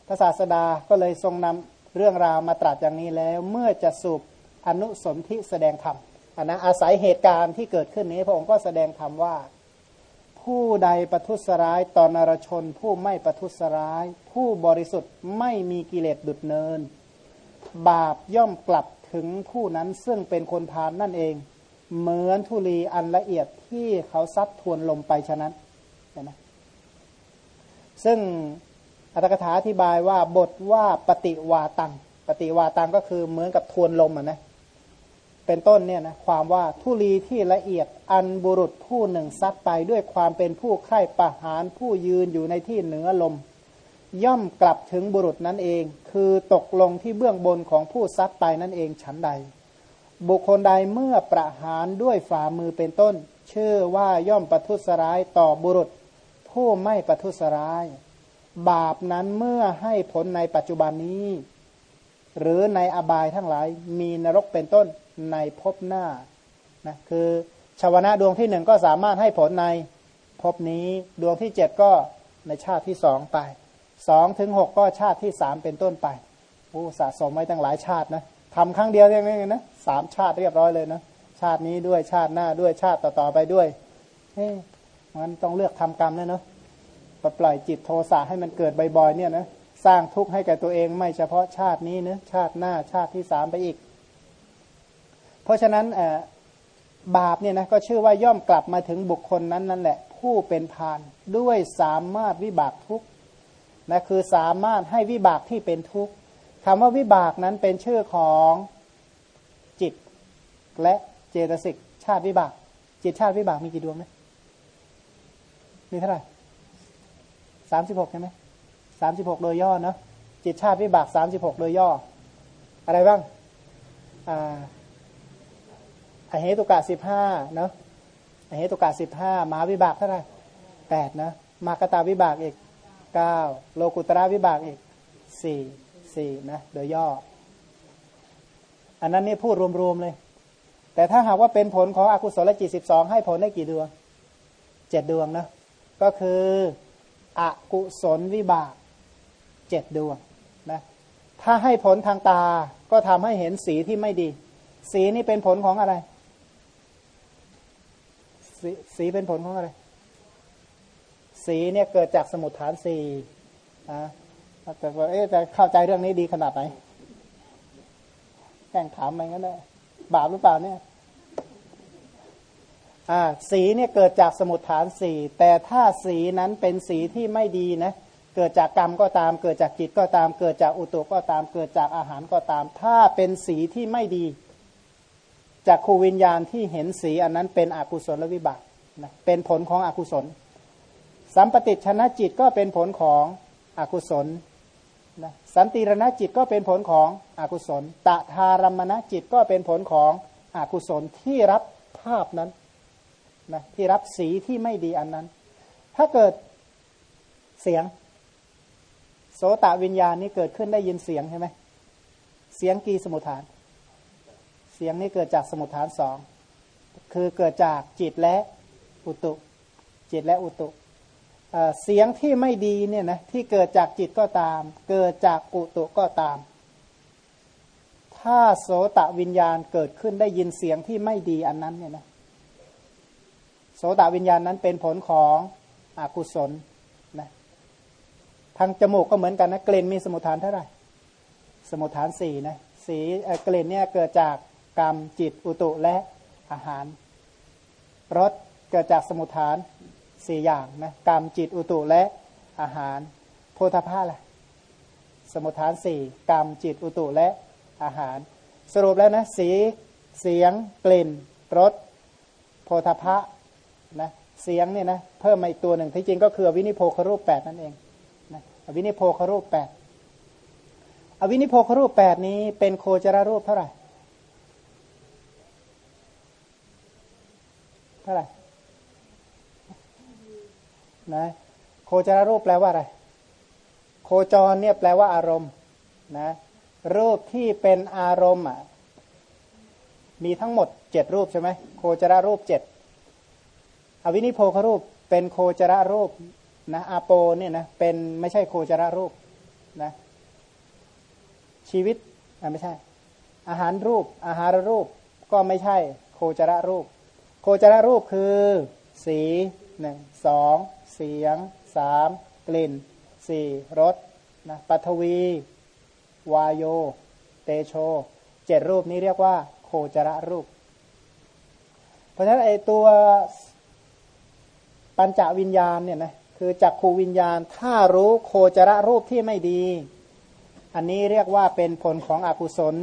พระศาสดาก็เลยทรงนำเรื่องราวมาตรัสอย่างนี้แล้ว เมื่อจะสูบอนุสนธิแสดงธรรมนนะอาศัยเหตุการณ์ที่เกิดขึ้นนี้พระองค์ก็แสดงธรรมว่า ผู้ใดประทุษร้ายต่อนารชน ผู้ไม่ประทุษร้าย ผู้บริสุทธิ์ไม่มีกิเลสดุดเนิน บาปย่อมกลับถึงผู้นั้นซึ่งเป็นคนพานนั่นเอง เหมือนธุลีอันละเอียดที่เขาซัดทวนลมไปฉะนั้นนไหมซึ่งอัตถกถาอธิบายว่าบทว่าปฏิวาตัง ปฏิวาตังก็คือเหมือนกับทวนลมอะนะเป็นต้นเนี่ยนะความว่าทุลีที่ละเอียดอันบุรุษผู้หนึ่งซัดไปด้วยความเป็นผู้ใคร่ประหารผู้ยืนอยู่ในที่เหนือลม ย่อมกลับถึงบุรุษนั้นเอง คือตกลงที่เบื้องบนของผู้ซัดไปนั่นเองฉันใด บุคคลใดเมื่อประหารด้วยฝ่ามือเป็นต้น เชื่อว่าย่อมประทุษร้ายต่อบุรุษ ผู้ไม่ประทุษร้าย บาปนั้นเมื่อให้ผลในปัจจุบันนี้ หรือในอบายทั้งหลายมีนรกเป็นต้นในภพหน้านะคือชาวนะดวงที่หนึ่งก็สามารถให้ผลในภพนี้ดวงที่เจ็ดก็ในชาติที่สองไป สองถึงหกก็ชาติที่สามเป็นต้นไปโอ้สะสมไว้ตั้งหลายชาตินะทำครั้งเดียวอย่างนี้นะสามชาติเรียบร้อยเลยนะชาตินี้ด้วยชาติหน้าด้วยชาติต่อๆไปด้วยเฮ้มันต้องเลือกทำกรรมแล้วเนาะปล่อยจิตโทสะให้มันเกิดบ่อยๆเนี่ยนะสร้างทุกข์ให้แก่ตัวเองไม่เฉพาะชาตินี้นะชาติหน้าชาติที่สามไปอีก เพราะฉะนั้นบาปเนี่ยนะก็ชื่อว่าย่อมกลับมาถึงบุคคลนั้นนั่นแหละ ผู้เป็นพานด้วยสามารถวิบากทุก นะคือสามารถให้วิบากที่เป็นทุกข์คำว่าวิบากนั้นเป็นชื่อของจิตและเจตสิกชาติวิบาก จิตชาติวิบากมีกี่ดวงนะมีเท่าไหร่สามสิบหกใช่ไหมสามสิบหกโดยย่อเนาะจิตชาติวิบากสามสิบหกโดยย่อ อะไรบ้างอ่าอเหตุกะสิบห้าเนาะอเหตุกะสิบห้ามาวิบากเท่าไหร่แปดนะมากตาวิบากอีก เก้าโลกุตระวิบากอีกสี่สี่นะ โดยย่อ อันนั้นนี่พูดรวมๆเลย แต่ถ้าหากว่าเป็นผลของอกุศลจิตสิบสองให้ผลได้กี่ดวงเจ็ดดวงนะ ก็คืออกุศลวิบากเจ็ดดวงนะถ้าให้ผลทางตาก็ทำให้เห็นสีที่ไม่ดี สีนี่เป็นผลของอะไรสสีเป็นผลของอะไร สีเนี่ยเกิดจากสมุทฐานสี่นะแต่ว่าเอ๊ะจะเข้าใจเรื่องนี้ดีขนาดไหนแข่งถามไปงั้นได้บาปหรือเปล่าเนี่ยอ่าสีเนี่ยเกิดจากสมุทฐานสี่แต่ถ้าสีนั้นเป็นสีที่ไม่ดีนะเกิดจากกรรมก็ตาม เกิดจากจิตก็ตาม เกิดจากอุตุก็ตาม เกิดจากอาหารก็ตาม ถ้าเป็นสีที่ไม่ดี จากครูวิญญาณที่เห็นสีอันนั้นเป็นอกุศลวิบากนะเป็นผลของอกุศล สัมปติชนะจิตก็เป็นผลของอกุศลนะสันติรณจิตก็เป็นผลของอกุศล ตะทารมณจิตก็เป็นผลของอกุศลที่รับภาพนั้นนะที่รับสีที่ไม่ดีอันนั้น ถ้าเกิดเสียง โสตวิญญาณนี้เกิดขึ้นได้ยินเสียงใช่ไหมเสียงกีสมุทฐาน เสียงนี้เกิดจากสมุทฐานสองคือเกิดจากจิตและอุตุ จิตและอุตุ เสียงที่ไม่ดีเนี่ยนะที่เกิดจากจิตก็ตาม เกิดจากอุตุก็ตาม ถ้าโสตวิญญาณเกิดขึ้นได้ยินเสียงที่ไม่ดีอันนั้นเนี่ยนะโสตวิญญาณนั้นเป็นผลของอกุศลนะทางจมูกก็เหมือนกันนะกลิ่นมีสมุทฐานเท่าไหร่ สมุทฐานสี่นะสีกลิ่นเนี่ยเกิดจากกรรมจิตอุตุและอาหารรสเกิดจากสมุทฐาน สี่อย่างนะกรรมจิตอุตุและอาหาร โพธาภาล่ะสมุทฐานสี่กรรมจิตอุตุและอาหาร สรุปแล้วนะสีเสียงกลิ่นรสโพธพะนะเสียงเนี่ยนะเพิ่มมาอีกตัวหนึ่งที่จริงก็คือวินิโพครูปแปดนั่นเองนะวินิโพครูปแปดอวินิโพครูปแปดนี้เป็นโคจรรูปเท่าไหร่เท่าไหร่ นะโคจรรูปแปลว่าอะไร โคจรเนี่ยแปลว่าอารมณ์นะรูปที่เป็นอารมณ์อะมีทั้งหมดเจ็ดรูปใช่ไหมโคจรรูปเจ็ดอวินิโพครูปเป็นโคจรรูปนะอาโปเนี่ยนะเป็นไม่ใช่โคจรรูปนะชีวิตไม่ใช่ อาหารรูป อาหารรูปก็ไม่ใช่โคจรรูป โคจรรูปคือสีหนึ่งสอง เสียงสามกลิ่นสี่รสนะปัทวี วายโย เตโชเจ็ดรูปนี้เรียกว่า โคจรรูป เพราะฉะนั้นไอตัวปัญจวิญญาณเนี่ยนะคือจักขูวิญญาณ ถ้ารู้โคจรรูปที่ไม่ดี อันนี้เรียกว่าเป็นผลของอกุศล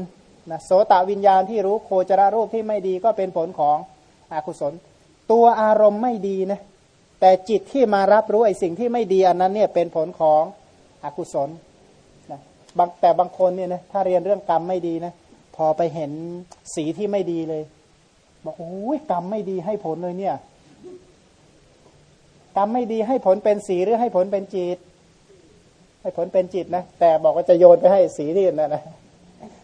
นะโสตวิญญาณที่รู้โคจรรูปที่ไม่ดีก็เป็นผลของอกุศล ตัวอารมณ์ไม่ดีนะ แต่จิตที่มารับรู้ไอ้สิ่งที่ไม่ดีอันนั้นเนี่ยเป็นผลของอกุศลนะบางแต่บางคนเนี่ยนะถ้าเรียนเรื่องกรรมไม่ดีนะพอไปเห็นสีที่ไม่ดีเลย บอกโอ้ยกรรมไม่ดีให้ผลเลยเนี่ยกรรมไม่ดีให้ผลเป็นสีหรือให้ผลเป็นจิต ให้ผลเป็นจิตนะแต่บอกว่าจะโยนไปให้สีที่อื่นนะนะ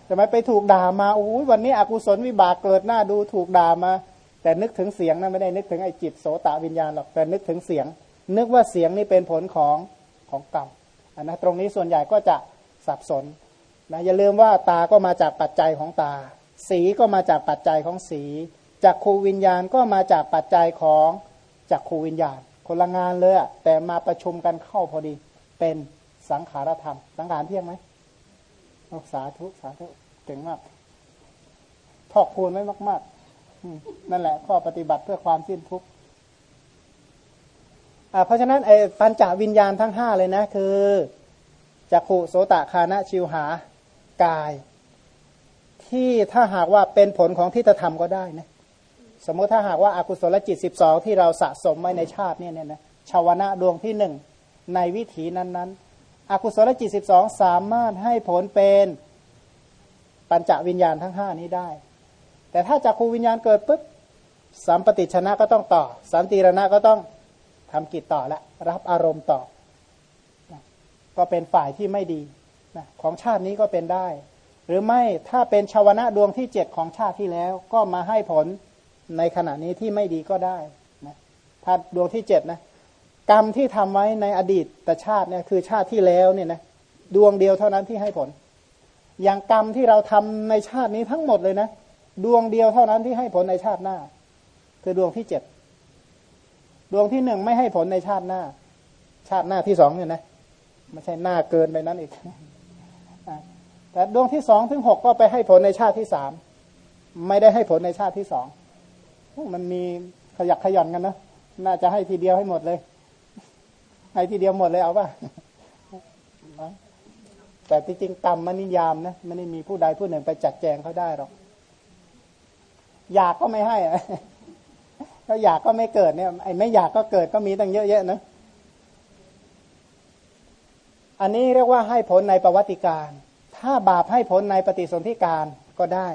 ทำไมไปถูกด่ามาโอ้ยวันนี้อกุศลวิบากเกิดหน้าดูถูกด่ามา แต่นึกถึงเสียงนะไม่ได้นึกถึงไอ้จิตโสตวิญญาณหรอกแต่นึกถึงเสียง นึกว่าเสียงนี่เป็นผลของของกรรมอันนะตรงนี้ส่วนใหญ่ก็จะสับสนนะอย่าลืมว่าตาก็มาจากปัจจัยของตา สีก็มาจากปัจจัยของสีจากครูวิญญาณก็มาจากปัจจัยของจากครูวิญญาณ คนละงานเลยอะแต่มาประชุมกันเข้าพอดี เป็นสังขารธรรม สังขารเที่ยงไหมสาธุสาธุเก่งมาก ทอกพูนไว้มาก ๆ นั่นแหละ ข้อปฏิบัติเพื่อความสิ้นทุกข์เพราะฉะนั้นไอ้ปัญจวิญญาณทั้งห้าเลยนะ คือจักขุโสตคานะชิวหากาย ที่ถ้าหากว่าเป็นผลของทิฏฐธรรมก็ได้นะสมมติถ้าหากว่าอากุศลจิตสิบสองที่เราสะสมไว้ในชาติเนี่ยนะชาวนะดวงที่หนึ่งในวิถีนั้นๆอกุศลจิตสิบสองสามารถให้ผลเป็นปัญจวิญญาณทั้งห้านี้ได้ แต่ถ้าจากคูวิญญาณเกิดปุ๊บสัมปติชนะก็ต้องต่อ สันติรณะก็ต้องทำกิจต่อและรับอารมณ์ต่อก็เป็นฝ่ายที่ไม่ดีนะของชาตินี้ก็เป็นได้ หรือไม่ถ้าเป็นชาวนะดวงที่เจ็ดของชาติที่แล้ว ก็มาให้ผลในขณะนี้ที่ไม่ดีก็ได้นะถ้าดวงที่เจ็ดนะกรรมที่ทำไว้ในอดีตแต่ชาติเนี่ยคือชาติที่แล้วเนี่ยนะดวงเดียวเท่านั้นที่ให้ผล อย่างกรรมที่เราทำในชาตินี้ทั้งหมดเลยนะ ดวงเดียวเท่านั้นที่ให้ผลในชาติหน้า คือดวงที่เจ็ดดวงที่หนึ่งไม่ให้ผลในชาติหน้า ชาติหน้าที่สองเนี่ยนะไม่ใช่หน้าเกินไปนั้นอีกแต่ดวงที่สองถึงหกก็ไปให้ผลในชาติที่สามไม่ได้ให้ผลในชาติที่สองมันมีขยักขย่อนกันนะน่าจะให้ทีเดียวให้หมดเลย ให้ทีเดียวหมดเลยเอาป่ะแต่จริงๆกรรมมันนิยามนะไม่ได้มีผู้ใดผู้หนึ่งไปจัดแจงเขาได้หรอก อยากก็ไม่ให้อะถ้าอยากก็ไม่เกิดเนี่ยไอ้ไม่อยากก็เกิดก็มีตั้งเยอะแยะนะอันนี้เรียกว่าให้ผลในประวัติการ ถ้าบาปให้ผลในปฏิสนธิการก็ได้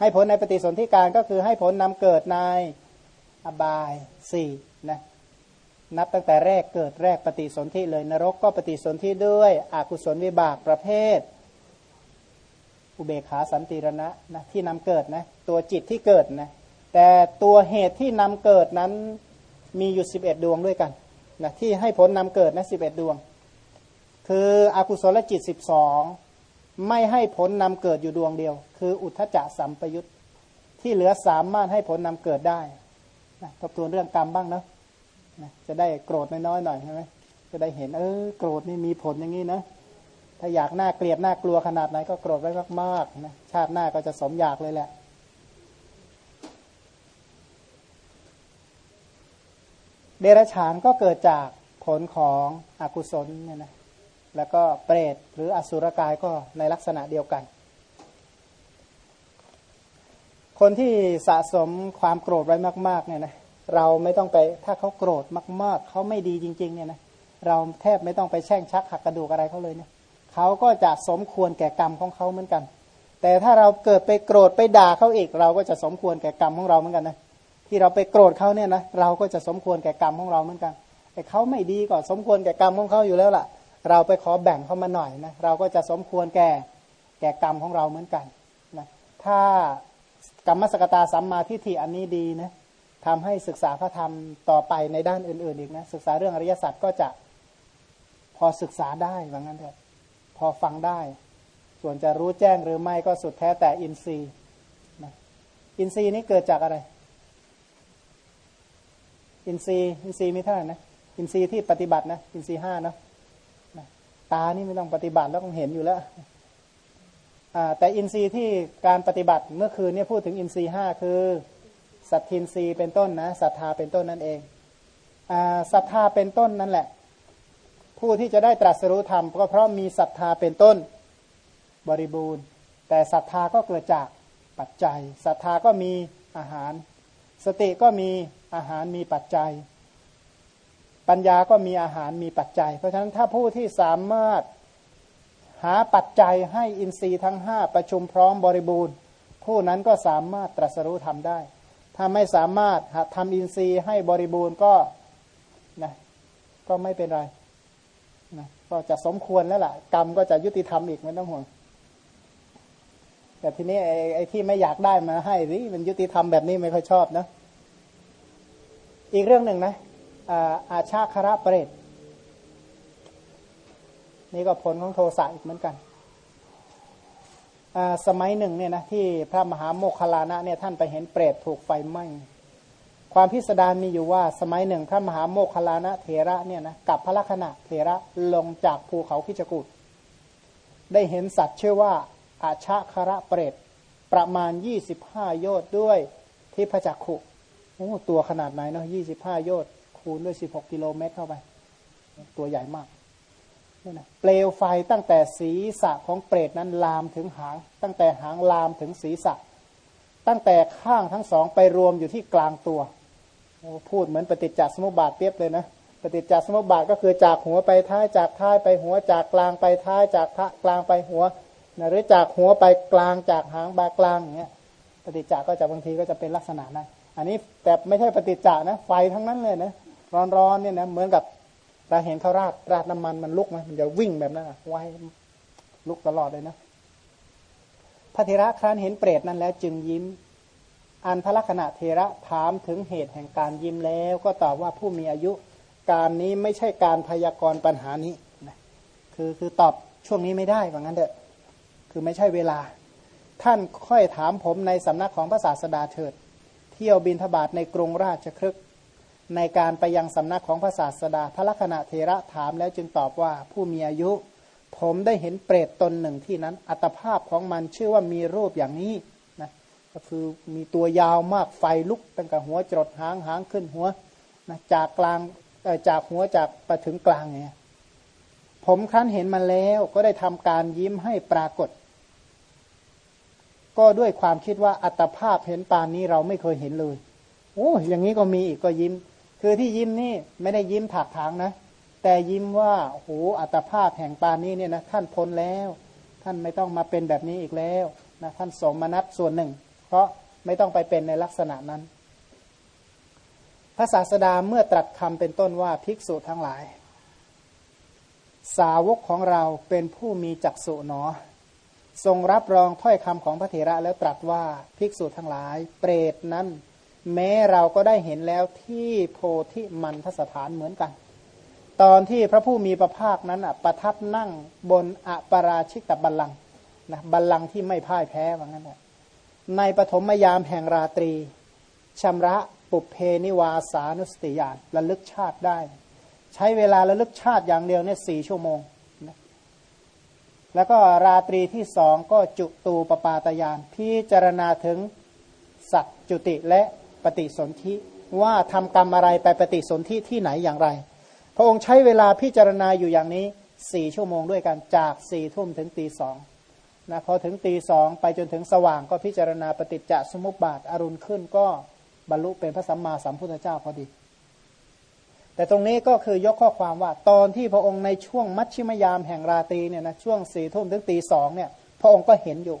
ให้ผลในปฏิสนธิการก็คือให้ผลนำเกิดในอบายสี่นะนับตั้งแต่แรกเกิดแรกปฏิสนธิเลยนรกก็ปฏิสนธิด้วยอกุศลวิบากประเภท อุเบกขาสันติรณะนะที่นำเกิดนะตัวจิตที่เกิดนะแต่ตัวเหตุที่นำเกิดนั้นมีอยู่สิบเอ็ดดวงด้วยกันนะที่ให้ผลนำเกิดนะสิบเอ็ดดวง คืออกุศลจิตสิบสองไม่ให้ผลนำเกิดอยู่ดวงเดียว คืออุทธจะสัมปยุตที่เหลือสามารถให้ผลนำเกิดได้นะทบทวนเรื่องกรรมบ้างนะนะจะได้โกรธน้อยๆหน่อยใช่ไหมจะได้เห็นเออโกรธนี่มีผลอย่างนี้นะ ถ้าอยากหน้าเกลียดหน้ากลัวขนาดไหนก็โกรธไว้มากๆนะชาติหน้าก็จะสมอยากเลยแหละเดรัจฉานก็เกิดจากผลของอกุศลเนี่ยนะแล้วก็เปรตหรืออสุรกายก็ในลักษณะเดียวกัน คนที่สะสมความโกรธไว้มาก ๆ เนี่ยนะเราไม่ต้องไปถ้าเขาโกรธมาก ๆเขาไม่ดีจริง ๆ เนี่ยนะเราแทบไม่ต้องไปแช่งชักหักกระดูกอะไรเขาเลยเนี่ย เขาก็จะสมควรแก่กรรมของเขาเหมือนกัน แต่ถ้าเราเกิดไปโกรธไปด่าเขาอีก เราก็จะสมควรแก่กรรมของเราเหมือนกันนะที่เราไปโกรธเขาเนี่ยนะเราก็จะสมควรแก่กรรมของเราเหมือนกัน แต่เขาไม่ดีก็สมควรแก่กรรมของเขาอยู่แล้วล่ะ เราไปขอแบ่งเขามาหน่อยนะเราก็จะสมควรแก่แก่กรรมของเราเหมือนกันนะถ้ากรรมสกตาสัมมาทิฏฐิอันนี้ดีนะทำให้ศึกษาพระธรรมต่อไปในด้านอื่นๆอีกนะศึกษาเรื่องอริยสัจก็จะพอศึกษาได้ว่างั้นเถอะ พอฟังได้ ส่วนจะรู้แจ้งหรือไม่ก็สุดแท้แต่อินทรีย์นะอินทรีย์นี้เกิดจากอะไร อินทรีย์อินทรีย์มีเท่าไหร่นะอินทรีย์ที่ปฏิบัตินะอินทรีย์ห้านะตานี่ไม่ต้องปฏิบัติแล้วคงเห็นอยู่แล้วแต่อินทรีย์ที่การปฏิบัติเมื่อคืนนี้พูดถึงอินทรีย์ห้าคือสัตทินรีเป็นต้นนะศรัทธาเป็นต้นนั่นเองศรัทธาเป็นต้นนั่นแหละ ผู้ที่จะได้ตรัสรู้ธรรมก็เพราะมีศรัทธาเป็นต้นบริบูรณ์ แต่ศรัทธาก็เกิดจากปัจจัยศรัทธาก็มีอาหาร สติก็มีอาหารมีปัจจัย ปัญญาก็มีอาหารมีปัจจัย เพราะฉะนั้นถ้าผู้ที่สามารถหาปัจจัยให้อินทรีย์ทั้งห้าประชุมพร้อมบริบูรณ์ ผู้นั้นก็สามารถตรัสรู้ทำได้ ถ้าไม่สามารถทำอินทรีย์ให้บริบูรณ์ก็นะก็ไม่เป็นไร ก็จะสมควรแล้วล่ะ กรรมก็จะยุติธรรมอีกไม่ต้องห่วง แต่ทีนี้ไอ้ไอที่ไม่อยากได้มาให้ริมันยุติธรรมแบบนี้ไม่ค่อยชอบนะ อีกเรื่องหนึ่งนะอาอาชาคาระเปรตนี่ก็ผลของโทสะอีกเหมือนกัน สมัยหนึ่งเนี่ยนะที่พระมหาโมคคลานะเนี่ยท่านไปเห็นเปรตถูกไฟไหม้ ความพิสดารมีอยู่ว่าสมัยหนึ่งพระมหาโมคคลานะเถระเนี่ยนะกับพระลักษณะเถระลงจากภูเขาพิจกุฎได้เห็นสัตว์ชื่อว่าอาชาคระเปรตประมาณยี่สิบห้าโยชน์ด้วยที่พระจักขุโอ้ตัวขนาดไหนเนาะยี่สิบห้าโยชน์คูณด้วยสิบหกกิโลเมตรเข้าไป ตัวใหญ่มากเปลวไฟตั้งแต่ศีรษะของเปรตนั้นลามถึงหาง ตั้งแต่หางลามถึงศีรษะ ตั้งแต่ข้างทั้งสองไปรวมอยู่ที่กลางตัว พูดเหมือนปฏิจจสมุปบาทเปียบเลยนะปฏิจจสมุปบาทก็คือจากหัวไปท้ายจากท้ายไปหัวจากกลางไปท้ายจากท้ากลางไปหัวนะหรือจากหัวไปกลางจากหางบากลางอย่างเงี้ยปฏิจจาก็จะบางทีก็จะเป็นลักษณะนั้นอันนี้แต่ไม่ใช่ปฏิจจานะไฟทั้งนั้นเลยนะร้อนๆเนี่ยนะเหมือนกับเราเห็นเขาราดราดน้ำมันมันลุกไหมมันจะวิ่งแบบนั้นไว้ลุกตลอดเลยนะพระเทระครั้นเห็นเปรตนั้นแล้วจึงยิ้ม อันพระลักษณะเทระถามถึงเหตุแห่งการยิ้มแล้ว ก็ตอบว่าผู้มีอายุการนี้ไม่ใช่การพยากรณ์ปัญหานี้นะคือคือตอบช่วงนี้ไม่ได้ว่างั้นเถอะคือไม่ใช่เวลา ท่านค่อยถามผมในสำนักของพระศาสดาเถิด เที่ยวบินทบาทในกรุงราชครึกในการไปยังสำนักของพระศาสดา พระลักษณะเทระถามแล้วจึงตอบว่าผู้มีอายุ ผมได้เห็นเปรตตนหนึ่งที่นั้น อัตภาพของมันชื่อว่ามีรูปอย่างนี้ ก็คือมีตัวยาวมากไฟลุกตั้งแต่หัวจรดหางหางขึ้นหัวนะจากกลางจากหัวจากไปถึงกลางเนี่ยผมครั้นเห็นมาแล้วก็ได้ทำการยิ้มให้ปรากฏ ก็ด้วยความคิดว่าอัตภาพเห็นปานนี้เราไม่เคยเห็นเลยโอ้อย่างนี้ก็มีอีกก็ยิ้ม คือที่ยิ้มนี่ไม่ได้ยิ้มถากถางนะ แต่ยิ้มว่าโอ้อัตภาพแห่งปานนี้เนี่ยนะท่านพ้นแล้ว ท่านไม่ต้องมาเป็นแบบนี้อีกแล้วนะท่านสมนัตส่วนหนึ่ง เพราะไม่ต้องไปเป็นในลักษณะนั้น พระศาสดาเมื่อตรัสคำเป็นต้นว่าภิกษุทั้งหลาย สาวกของเราเป็นผู้มีจักษุหนอ ทรงรับรองถ้อยคำของพระเถระแล้วตรัสว่าภิกษุทั้งหลาย เปรตนั้น แม้เราก็ได้เห็นแล้วที่โพธิมันทสถานเหมือนกัน ตอนที่พระผู้มีพระภาคนั้นประทับนั่งบนอปราชิกตบัลลังนะบัลลังที่ไม่พ่ายแพ้ว่างั้นแหละ ในปฐมยามแห่งราตรีชำระปุเพนิวาสานุสติญาณระลึกชาติได้ ใช้เวลาระลึกชาติอย่างเดียวเนี่ยสี่ชั่วโมง แล้วก็ราตรีที่สองก็จุตูปปาตยานพิจารณาถึงสัตจุติและปฏิสนธิว่าทำกรรมอะไรไปปฏิสนธิที่ไหนอย่างไร พระองค์ใช้เวลาพิจารณาอยู่อย่างนี้สี่ชั่วโมงด้วยกันจากสี่ทุ่มถึงตีสอง นะพอถึงตีสองไปจนถึงสว่างก็พิจารณาปฏิจจสมุปบาทอรุณขึ้นก็บรรลุเป็นพระสัมมาสัมพุทธเจ้าพอดี แต่ตรงนี้ก็คือยกข้อความว่าตอนที่พระองค์ในช่วงมัชชิมยามแห่งราตรีเนี่ยนะช่วงสี่ทุ่มถึงตีสองเนี่ยพระองค์ก็เห็นอยู่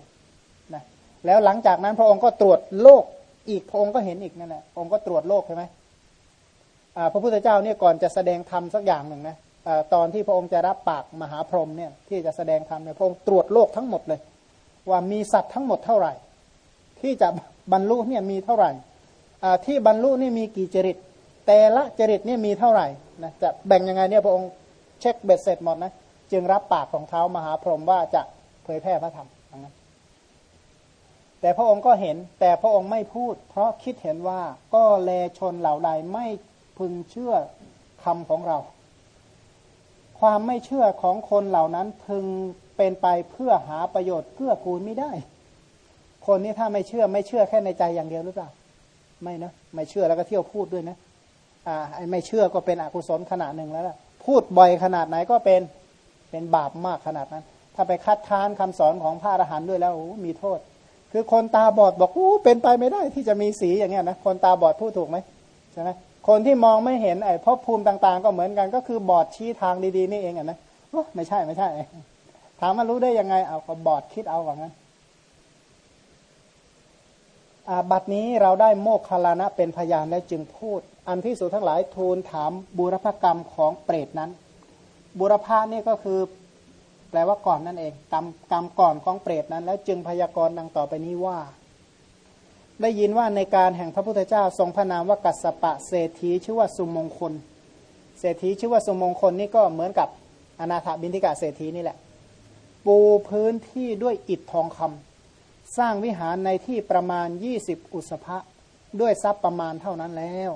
นะแล้วหลังจากนั้นพระองค์ก็ตรวจโลกอีกพระองค์ก็เห็นอีกนั่นแหละองค์ก็ตรวจโลกใช่ไหมพระพุทธเจ้าเนี่ยก่อนจะแสดงธรรมสักอย่างหนึ่งนะ ตอนที่พระองค์จะรับปากมหาพรหมเนี่ยที่จะแสดงธรรมเนี่ยพระองค์ตรวจโลกทั้งหมดเลย ว่ามีสัตว์ทั้งหมดเท่าไหร่ ที่จะบรรลุเนี่ยมีเท่าไหร่ที่บรรลุนี่มีกี่จริต แต่ละจริตเนี่ยมีเท่าไหร่นะจะแบ่งยังไงเนี่ยพระองค์เช็คเบ็ดเสร็จหมดนะจึงรับปากของเท้ามหาพรหมว่าจะเผยแพร่พระธรรมนะแต่พระองค์ก็เห็นแต่พระองค์ไม่พูด เพราะคิดเห็นว่าก็แลชนเหล่าใดไม่พึงเชื่อคำของเรา ความไม่เชื่อของคนเหล่านั้นพึงเป็นไปเพื่อหาประโยชน์เพื่อกูลไม่ได้ คนนี้ถ้าไม่เชื่อไม่เชื่อแค่ในใจอย่างเดียวหรือเปล่า ไม่นะไม่เชื่อแล้วก็เที่ยวพูดด้วยนะอ่าไอ้ไม่เชื่อก็เป็นอกุศลขนาดหนึ่งแล้วล่ะพูดบ่อยขนาดไหนก็เป็นเป็นบาปมากขนาดนั้น ถ้าไปคัดค้านคำสอนของพระอรหันต์ด้วยแล้วโอ้มีโทษ คือคนตาบอดบอกโอ้เป็นไปไม่ได้ที่จะมีสีอย่างเงี้ยนะคนตาบอดพูดถูกไหมใช่ไหม คนที่มองไม่เห็นไอ้ภพภูมิต่างๆ ก็เหมือนกัน ก็คือบอดชี้ทางดีๆนี่เองอะนะไม่ใช่ไม่ใช่ ถามว่ารู้ได้ยังไง เอาก็บอดคิดเอาว่างั้นบัดนี้เราได้โมกขลานะเป็นพยานและจึงพูด อันที่สุทั้งหลายทูลถามบุรพกรรมของเปรตนั้น บุรพานี่ก็คือแปลว่าก่อนนั่นเองกรรมกรรมก่อนของเปรตนั้น แล้วจึงพยากรณ์ดังต่อไปนี้ว่า ได้ยินว่าในการแห่งพระพุทธเจ้าทรงพระนามว่ากัสปะเศรษฐีชื่อว่าสุมงคล เศรษฐีชื่อว่าสุมงคลนี่ก็เหมือนกับอนาถบินทิกาเศรษฐีนี่แหละ ปูพื้นที่ด้วยอิฐทองคำสร้างวิหารในที่ประมาณ 20 อุสภะด้วยทรัพย์ประมาณเท่านั้นแล้ว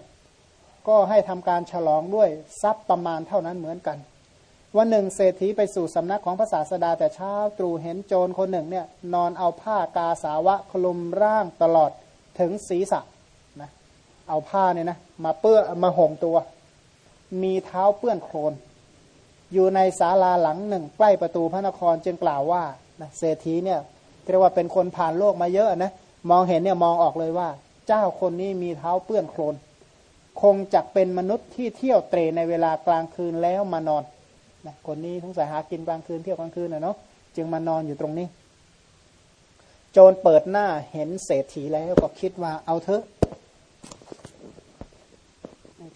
ก็ให้ทำการฉลองด้วยทรัพย์ประมาณเท่านั้นเหมือนกัน วันหนึ่งเศรษฐีไปสู่สำนักของพระศาสดาแต่เช้าตรู่เห็นโจรคนหนึ่งเนี่ยนอนเอาผ้ากาสาวะคลุมร่างตลอด ถึงศีรษะนะเอาผ้าเนี่ยนะมาเปื้อมาห่มตัว มีเท้าเปื้อนโคลนอยู่ในศาลาหลังหนึ่ง ใกล้ประตูพระนครจึงกล่าวว่านะเศรษฐีเนี่ยเรียกว่าเป็นคนผ่านโลกมาเยอะนะมองเห็นเนี่ยมองออกเลยว่า เจ้าคนนี้มีเท้าเปื้อนโคลนคงจะเป็นมนุษย์ที่เที่ยวเตรในเวลากลางคืนแล้วมานอนนะคนนี้ทุงสายหากินกลางคืนเที่ยวกลางคืนนะเนาะจึงมานอนอยู่ตรงนี้ โจรเปิดหน้าเห็นเศรษฐีแล้วก็คิดว่าเอาเถอะ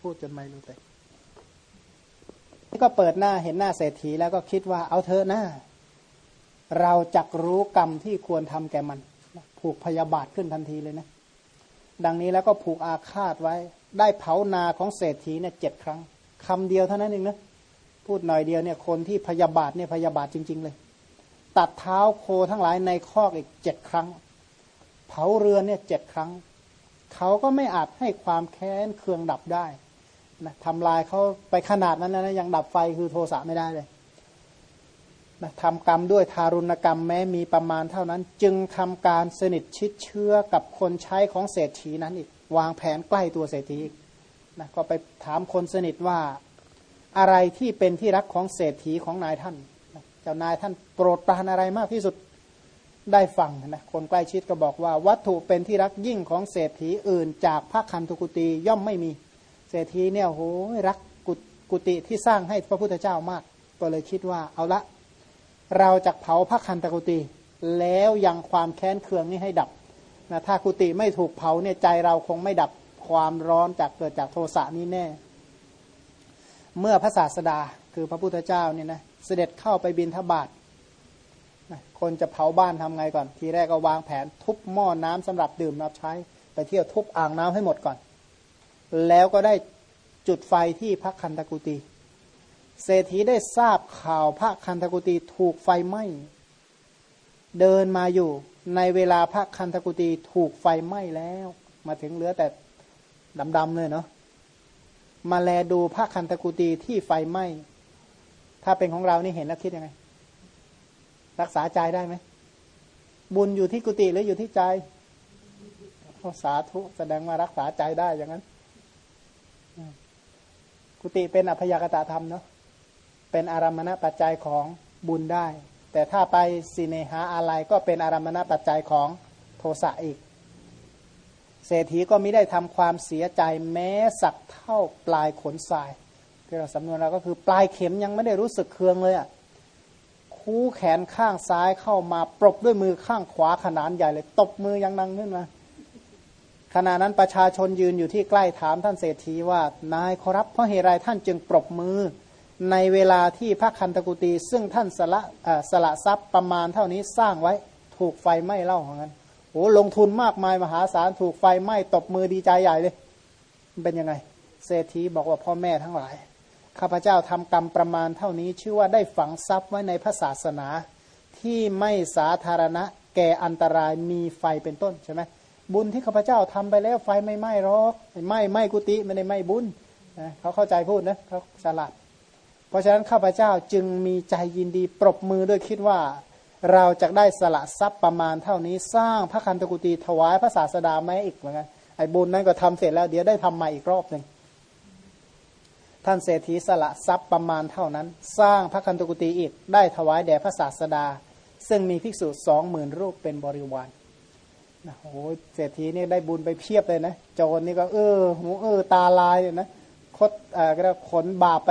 พูดจนไม่รู้แต่ก็เปิดหน้าเห็นหน้าเศรษฐีแล้วก็คิดว่าเอาเถอะหน้า เราจักรู้กรรมที่ควรทำแก่มัน ผูกพยาบาทขึ้นทันทีเลยนะ ดังนี้แล้วก็ผูกอาฆาตไว้ ได้เผานาของเศรษฐีเนี่ยเจ็ดครั้งคำเดียวเท่านั้นเองนะ พูดหน่อยเดียวเนี่ยคนที่พยาบาทเนี่ยพยาบาทจริง ๆ เลย ตัดเท้าโคทั้งหลายในคอกอีกเจ็ดครั้ง เผาเรือนเนี่ยเจ็ดครั้ง เขาก็ไม่อาจให้ความแค้นเคืองดับได้นะทำลายเขาไปขนาดนั้นนะยังดับไฟคือโทสะไม่ได้เลยนะทำกรรมด้วยทารุณกรรมแม้มีประมาณเท่านั้น จึงทำการสนิทชิดเชื้อกับคนใช้ของเศรษฐีนั้นอีกวางแผนใกล้ตัวเศรษฐีอีกนะก็ไปถามคนสนิทว่าอะไรที่เป็นที่รักของเศรษฐีของนายท่าน เจ้านายท่านโปรดปรานอะไรมากที่สุดได้ฟังนะคนใกล้ชิดก็บอกว่า วัตถุเป็นที่รักยิ่งของเศรษฐีอื่น จากพระคันธุกุตีย่อมไม่มี เศรษฐีเนี่ยโหรักกุฏิที่สร้างให้พระพุทธเจ้ามาก ก็เลยคิดว่าเอาละ เราจะเผาพระคันตกุติแล้วยังความแค้นเคืองนี้ให้ดับนะถ้ากุติไม่ถูกเผาเนี่ยใจเราคงไม่ดับความร้อนจากเกิดจากโทสะนี้แน่ เมื่อพระศาสดาคือพระพุทธเจ้าเนี่ยนะ เสด็จเข้าไปบินทบาทคนจะเผาบ้านทำไงก่อน ทีแรกก็วางแผนทุบหม้อน้ำสำหรับดื่มรับใช้ ไปเที่ยวทุบอ่างน้ำให้หมดก่อน แล้วก็ได้จุดไฟที่พระคันตกุติเศรษฐีได้ทราบข่าวพระคันธกุตีถูกไฟไหม้เดินมาอยู่ในเวลาพระคันธกุตีถูกไฟไหม้แล้ว มาถึงเหลือแต่ดำๆเลยเนาะมาแลดูพระคันธกุตีที่ไฟไหม้ ถ้าเป็นของเรานี่เห็นแล้วคิดยังไง รักษาใจได้ไหม บุญอยู่ที่กุฏิหรืออยู่ที่ใจสาธุแสดงว่ารักษาใจได้อย่างนั้น กุฏิเป็นอภยากตธรรมเนาะเป็นอารมณปัจจัยของบุญได้ แต่ถ้าไปสิเนหาอะไรก็เป็นอารมณปัจจัยของโทสะอีก เศรษฐีก็ไม่ได้ทำความเสียใจแม้สักเท่าปลายขนทราย ที่เราสำนวนเราก็คือปลายเข็มยังไม่ได้รู้สึกเคืองเลยอะคู่แขนข้างซ้ายเข้ามาปรบด้วยมือข้างขวาขนาดใหญ่เลย ตบมือยังนังขึ้นมาขณะนั้นประชาชนยืนอยู่ที่ใกล้ถามท่านเศรษฐีว่านายขอรับเพราะเหตุไรท่านจึงปรบมือ ในเวลาที่พระคันตกุตีซึ่งท่านสละสละทรัพย์ประมาณเท่านี้สร้างไว้ถูกไฟไหม้เล่าของนั้นโอ้ลงทุนมากมายมหาศาลถูกไฟไหม้ตบมือดีใจใหญ่เลย มันเป็นยังไง เศรษฐีบอกว่าพ่อแม่ทั้งหลาย ข้าพเจ้าทำกรรมประมาณเท่านี้ชื่อว่าได้ฝังทรัพย์ไว้ในพระศาสนา ที่ไม่สาธารณะแก่อันตรายมีไฟเป็นต้นใช่ไหมบุญที่ข้าพเจ้าทำไปแล้วไฟไม่ไหม้หรอกไหม้ไหม้กุฏิไม่ได้ไหม้บุญนะเขาเข้าใจพูดนะเขาฉลาดเพราะฉะนั้นข้าพเจ้าจึงมีใจยินดีปรบมือด้วยคิดว่า เราจะได้สละทรัพย์ประมาณเท่านี้สร้างพระคันตกุฏิถวายพระศาสดาไม่อีกเหมือนกันไอ้บุญนั้นก็ทำเสร็จแล้วเดี๋ยวได้ทำใหม่อีกรอบหนึ่ง ท่านเศรษฐีสละทรัพย์ประมาณเท่านั้น สร้างพระคันตกุฏิอีกได้ถวายแด่พระศาสดา ซึ่งมีภิกษุสองหมื่นรูปเป็นบริวารนะโอ้เศรษฐีนี่ได้บุญไปเพียบเลยนะโจรนี่ก็เออหูเออตาลายนะคดอ่าก็ขนบาปไป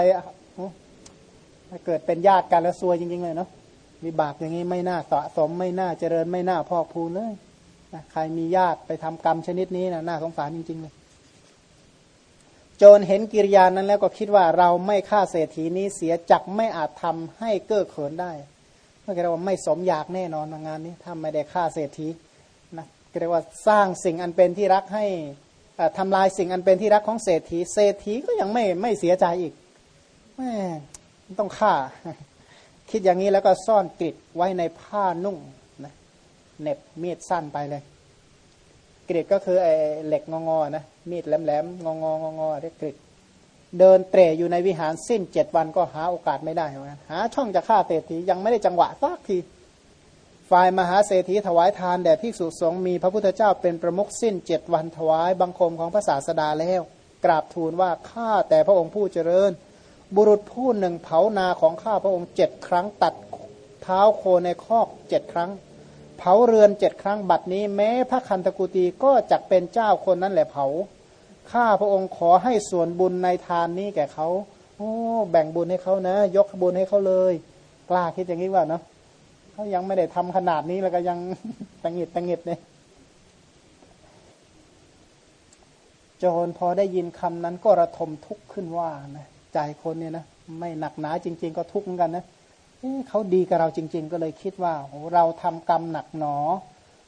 ถ้าเกิดเป็นญาติกันแล้วซวยจริงๆเลยเนาะมีบาปอย่างนี้ไม่น่าสะสมไม่น่าเจริญไม่น่าพอกพูนเลยนะใครมีญาติไปทำกรรมชนิดนี้นะน่าสงสารจริงๆเลย จรเห็นกิริยานั้นแล้วก็คิดว่าเราไม่ฆ่าเศรษฐีนี้เสียจักไม่อาจทำให้เก้อเขินได้เมื่อกี้เราไม่สมอยากแน่นอนงานนี้ถ้าไม่ได้ฆ่าเศรษฐีนะเรียกว่าสร้างสิ่งอันเป็นที่รักให้ทำลายสิ่งอันเป็นที่รักของเศรษฐี เศรษฐีก็ยังไม่ไม่เสียใจอีกแม่ต้องฆ่า คิดอย่างนี้แล้วก็ซ่อนกริดไว้ในผ้านุ่งนะเน็บมีดสั้นไปเลยกริดก็คือไอ้เหล็กงอๆนะ มีดแหลมๆงองๆงอๆเรียกกริดเดินเตะอยู่ในวิหารสิ้นเจ็ดวันก็หาโอกาสไม่ได้เหมือนกันหาช่องจะฆ่าเศรษฐียังไม่ได้จังหวะสักทีฝ่ายมหาเศรษฐีถวายทานแด่ภิกษุสงฆ์มีพระพุทธเจ้าเป็นประมุขสิ้นเจ็ดวันถวายบังคมของพระศาสดาแล้ว กราบทูลว่าข้าแต่พระองค์ผู้เจริญ บุรุษผู้หนึ่งเผานาของข้าพระองค์เจ็ดครั้งตัดเท้าโคในคอกเจ็ดครั้ง เผาเรือนเจ็ดครั้งบัดนี้แม้พระคันตกุตีก็จักเป็นเจ้าคนนั้นแหละเผา ข้าพระองค์ขอให้ส่วนบุญในทานนี้แก่เขาโอ้แบ่งบุญให้เขานะ ยกบุญให้เขาเลย กล้าคิดอย่างนี้ว่าเนาะเขายังไม่ได้ทำขนาดนี้แล้วก็ยังตังหิดตังหิดเนี่ยโจรพอได้ยินคำนั้นก็ระทมทุกข์ขึ้นว่านะใจคนเนี่ยนะไม่หนักหนาจริง ๆ ก็ทุกข์เหมือนกันนะเขาดีกับเราจริง ๆ ก็เลยคิดว่าโอ้เราทำกรรมหนักหนอ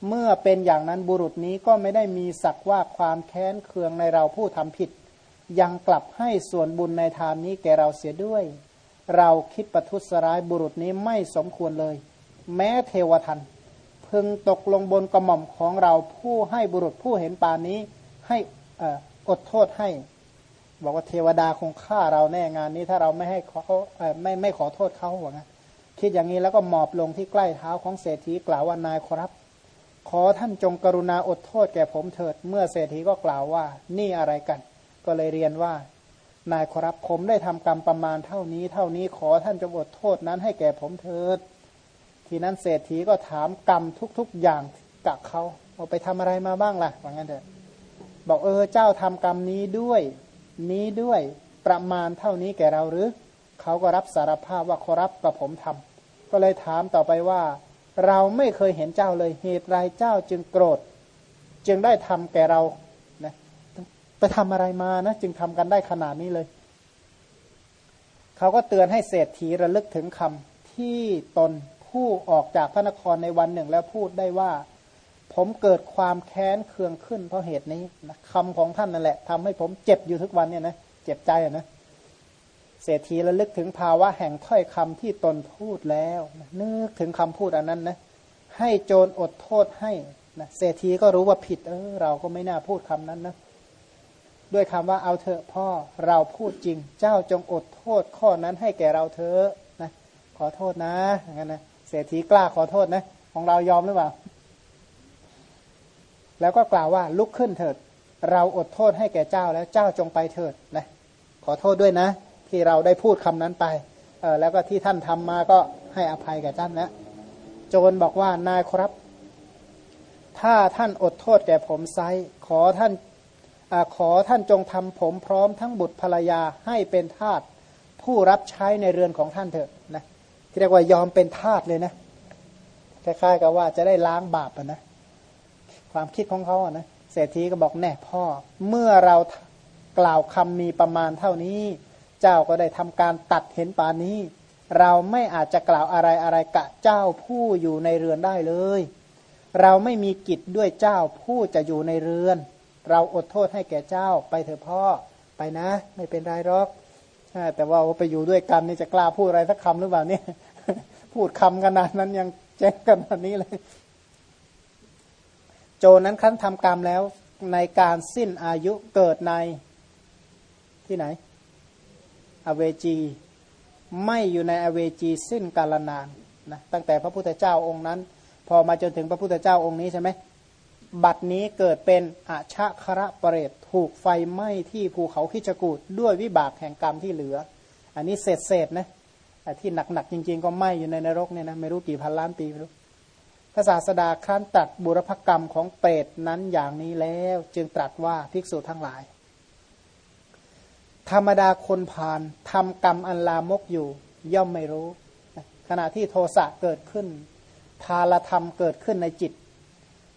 เมื่อเป็นอย่างนั้นบุรุษนี้ก็ไม่ได้มีสักว่าความแค้นเคืองในเราผู้ทำผิด ยังกลับให้ส่วนบุญในทานนี้แก่เราเสียด้วย เราคิดประทุษร้ายบุรุษนี้ไม่สมควรเลย แม้เทวทันพึงตกลงบนกระหม่อมของเราผู้ให้บุรุษผู้เห็นปานนี้ให้อดโทษให้ บอกว่าเทวดาคงฆ่าเราแน่งานนี้ถ้าเราไม่ให้เขาไม่ไม่ขอโทษเขาหัวงคิดอย่างนี้แล้วก็หมอบลงที่ใกล้เท้าของเศรษฐีกล่าวว่านายครับ ขอท่านจงกรุณาอดโทษแก่ผมเถิด เมื่อเศรษฐีก็กล่าวว่า นี่อะไรกัน ก็เลยเรียนว่า นายครับผมได้ทำกรรมประมาณเท่านี้ เท่านี้ขอท่านจงอดโทษนั้นให้แก่ผมเถิด ทีนั้นเศรษฐีก็ถามกรรมทุกๆอย่างกับเขาเอาไปทำอะไรมาบ้างล่ะว่างั้นเถอะบอกเออเจ้าทำกรรมนี้ด้วย นี้ด้วยประมาณเท่านี้แก่เราหรือ เขาก็รับสารภาพว่าขอรับกับผมทำก็เลยถามต่อไปว่า เราไม่เคยเห็นเจ้าเลยเหตุไรเจ้าจึงโกรธ จึงได้ทำแก่เรานะไปทำอะไรมานะจึงทำกันได้ขนาดนี้เลย เขาก็เตือนให้เศรษฐีระลึกถึงคำที่ตนผู้ออกจากพระนครในวันหนึ่งแล้วพูดได้ว่า ผมเกิดความแค้นเคืองขึ้นเพราะเหตุนี้นะคำของท่านนั่นแหละทำให้ผมเจ็บอยู่ทุกวันเนี่ยนะเจ็บใจอะนะ เศรษฐีระลึกถึงภาวะแห่งถ้อยคำที่ตนพูดแล้วนึกถึงคำพูดอันนั้นนะให้โจรอดโทษให้นะเศรษฐีก็รู้ว่าผิดเออเราก็ไม่น่าพูดคำนั้นนะด้วยคำว่าเอาเถอะพ่อเราพูดจริง เจ้าจงอดโทษข้อนั้นให้แก่เราเถอะนะขอโทษนะอย่างนั้นนะเศรษฐีกล้าขอโทษนะ ของเรายอมหรือเปล่า แล้วก็กล่าวว่าลุกขึ้นเถิด เราอดโทษให้แก่เจ้าแล้วเจ้าจงไปเถิดนะขอโทษด้วยนะ ที่เราได้พูดคำนั้นไปออแล้วก็ที่ท่านทำมาก็ให้อภัยแก่ท่านนะโจรบอกว่านายครับ ถ้าท่านอดโทษแก่ผมไซขอท่านอขอท่านจงทำผมพร้อมทั้งบุตรภรรยาให้เป็นทาสผู้รับใช้ในเรือนของท่านเถอะนะที่เรียกว่ายอมเป็นทาสเลยนะคล้ายๆกับว่าจะได้ล้างบาปนะความคิดของเขาอะนะเศรษฐีก็บอกแน่พ่อ เมื่อเรากล่าวคำมีประมาณเท่านี้ เจ้าก็ได้ทำการตัดเห็นปานนี้ เราไม่อาจจะกล่าวอะไรอะไรกะเจ้าผู้อยู่ในเรือนได้เลย เราไม่มีกิจด้วยเจ้าผู้จะอยู่ในเรือน เราอดโทษให้แก่เจ้าไปเถอะพ่อไปนะ ไม่เป็นไรหรอกแต่ว่าไปอยู่ด้วยกันนี่จะกล้าพูดอะไรสักคำหรือเปล่าเนี่ยพูดคำขนาดนั้นยังแจ้งขนาดนี้เลย โจนั้นคั้นทำกรรมแล้วในการสิ้นอายุเกิดในที่ไหน อเวจี ไม่อยู่ในอเวจีสิ้นกาลนานนะตั้งแต่พระพุทธเจ้าองค์นั้น พอมาจนถึงพระพุทธเจ้าองค์นี้ใช่ไหมบัดนี้เกิดเป็นอาชาคระประเรตถูกไฟไหม้ที่ภูเขาคิจกูดด้วยวิบากแห่งกรรมที่เหลือ อันนี้เศษเศษนะที่หนักๆจริง ๆ ก็ไหม้อยู่ในนรกเนี่ยนะไม่รู้กี่พันล้านปีไม่รู้พระศาสดาครั้นตัดบุรพกรรมของเปรตนั้นอย่างนี้แล้ว จึงตรัสว่าภิกษุทั้งหลาย ธรรมดาคนพาลทำกรรมอันลามกอยู่ ย่อมไม่รู้ ขณะที่โทสะเกิดขึ้น พาลธรรมเกิดขึ้นในจิต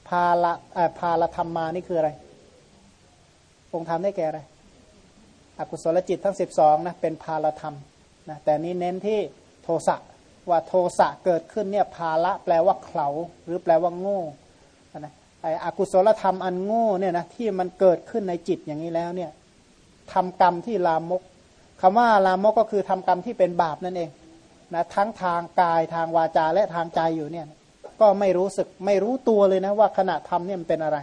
พาละพาลธรรมมานี่คืออะไร องค์ธรรมได้แก่อะไร อกุศลจิตทั้งสิบสองนะเป็นพาลธรรมนะแต่นี้เน้นที่โทสะว่าโทสะเกิดขึ้นเนี่ยภาละแปลว่าเขาหรือแปลว่าโง่นะไอ้อกุศลธรรมอันโง่เนี่ยนะที่มันเกิดขึ้นในจิตอย่างนี้แล้วเนี่ย ทำกรรมที่ลามกคำว่าลามกก็คือทำกรรมที่เป็นบาปนั่นเองนะทั้งทางกายทางวาจาและทางใจอยู่เนี่ยก็ไม่รู้สึกไม่รู้ตัวเลยนะว่าขณะทำเนี่ยมันเป็นอะไร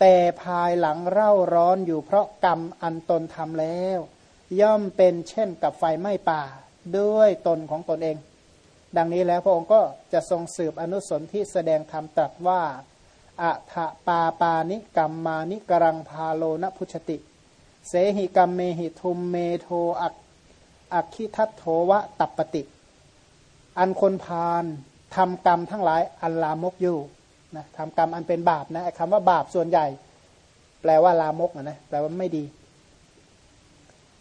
แต่ภายหลังเร่าร้อนอยู่เพราะกรรมอันตนทำแล้ว ย่อมเป็นเช่นกับไฟไหม้ป่าด้วยตนของตนเอง ดังนี้แล้วพระองค์ก็จะทรงสืบอนุสนที่แสดงธรรมตรัสว่าอะถะปาปานิกัมมานิ กะรังพาโล นะ พุชฌะติ เสหิกัมเมหิทุมเมโธ อัค อัคคิทัฑโฒวะตัปปะติ อันคนพาลทำกรรมทั้งหลายอันลามกอยู่นะทำกรรมอันเป็นบาปนะคำว่าบาปส่วนใหญ่ แปลว่าลามกนะแปลว่าไม่ดี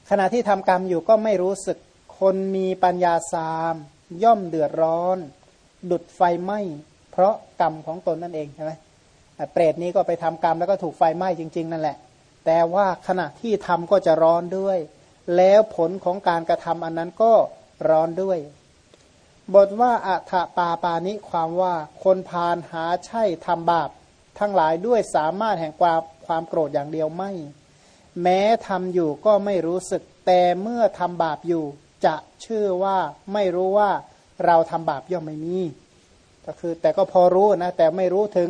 ขณะที่ทำกรรมอยู่ก็ไม่รู้สึกคนมีปัญญาทราม ย่อมเดือดร้อน ดุดไฟไหม้เพราะกรรมของตนนั่นเองใช่ไหมเปรตนี้ก็ไปทำกรรมแล้วก็ถูกไฟไหม้จริง ๆ นั่นแหละ แต่ว่าขณะที่ทำก็จะร้อนด้วย แล้วผลของการกระทำอันนั้นก็ร้อนด้วย บทว่าอัฐปาปานิความว่าคนพาลหาใช่ทำบาป ทั้งหลายด้วยสามารถแห่งความความโกรธอย่างเดียวไม่ แม้ทำอยู่ก็ไม่รู้สึก แต่เมื่อทำบาปอยู่ จะเชื่อว่าไม่รู้ว่าเราทำบาปย่อมไม่มี ก็คือแต่ก็พอรู้นะแต่ไม่รู้ถึง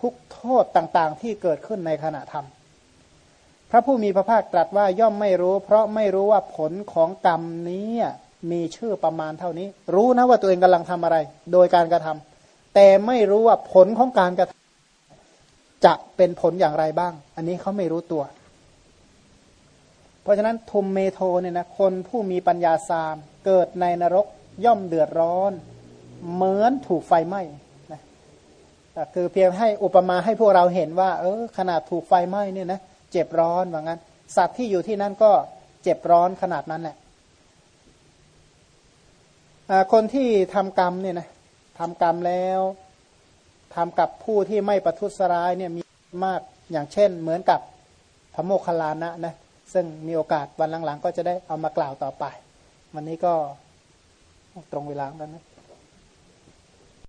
ทุกโทษต่างๆที่เกิดขึ้นในขณะทำ พระผู้มีพระภาคตรัสว่าย่อมไม่รู้ เพราะไม่รู้ว่าผลของกรรมนี้มีชื่อประมาณเท่านี้ รู้นะว่าตัวเองกำลังทำอะไร โดยการกระทำแต่ไม่รู้ว่าผลของการกระทำจะเป็นผลอย่างไรบ้าง อันนี้เขาไม่รู้ตัว เพราะฉะนั้นทุมเมโทเนี่ยนะคนผู้มีปัญญาสามเกิดในนรกย่อมเดือดร้อน เหมือนถูกไฟไหม้นะคือเพียงให้อุปมาให้พวกเราเห็นว่า เออขนาดถูกไฟไหม้เนี่ยนะเจ็บร้อนว่างั้น สัตว์ที่อยู่ที่นั่นก็เจ็บร้อนขนาดนั้นแหละคนที่ทำกรรมเนี่ยนะทำกรรมแล้วทำกับผู้ที่ไม่ประทุษร้ายเนี่ยมีมากอย่างเช่น เหมือนกับพระโมคคัลลานะนะซึ่งมีโอกาสวันหลังๆ ก็จะได้เอามากล่าวต่อไป วันนี้ก็ตรงเวลาแล้วนะ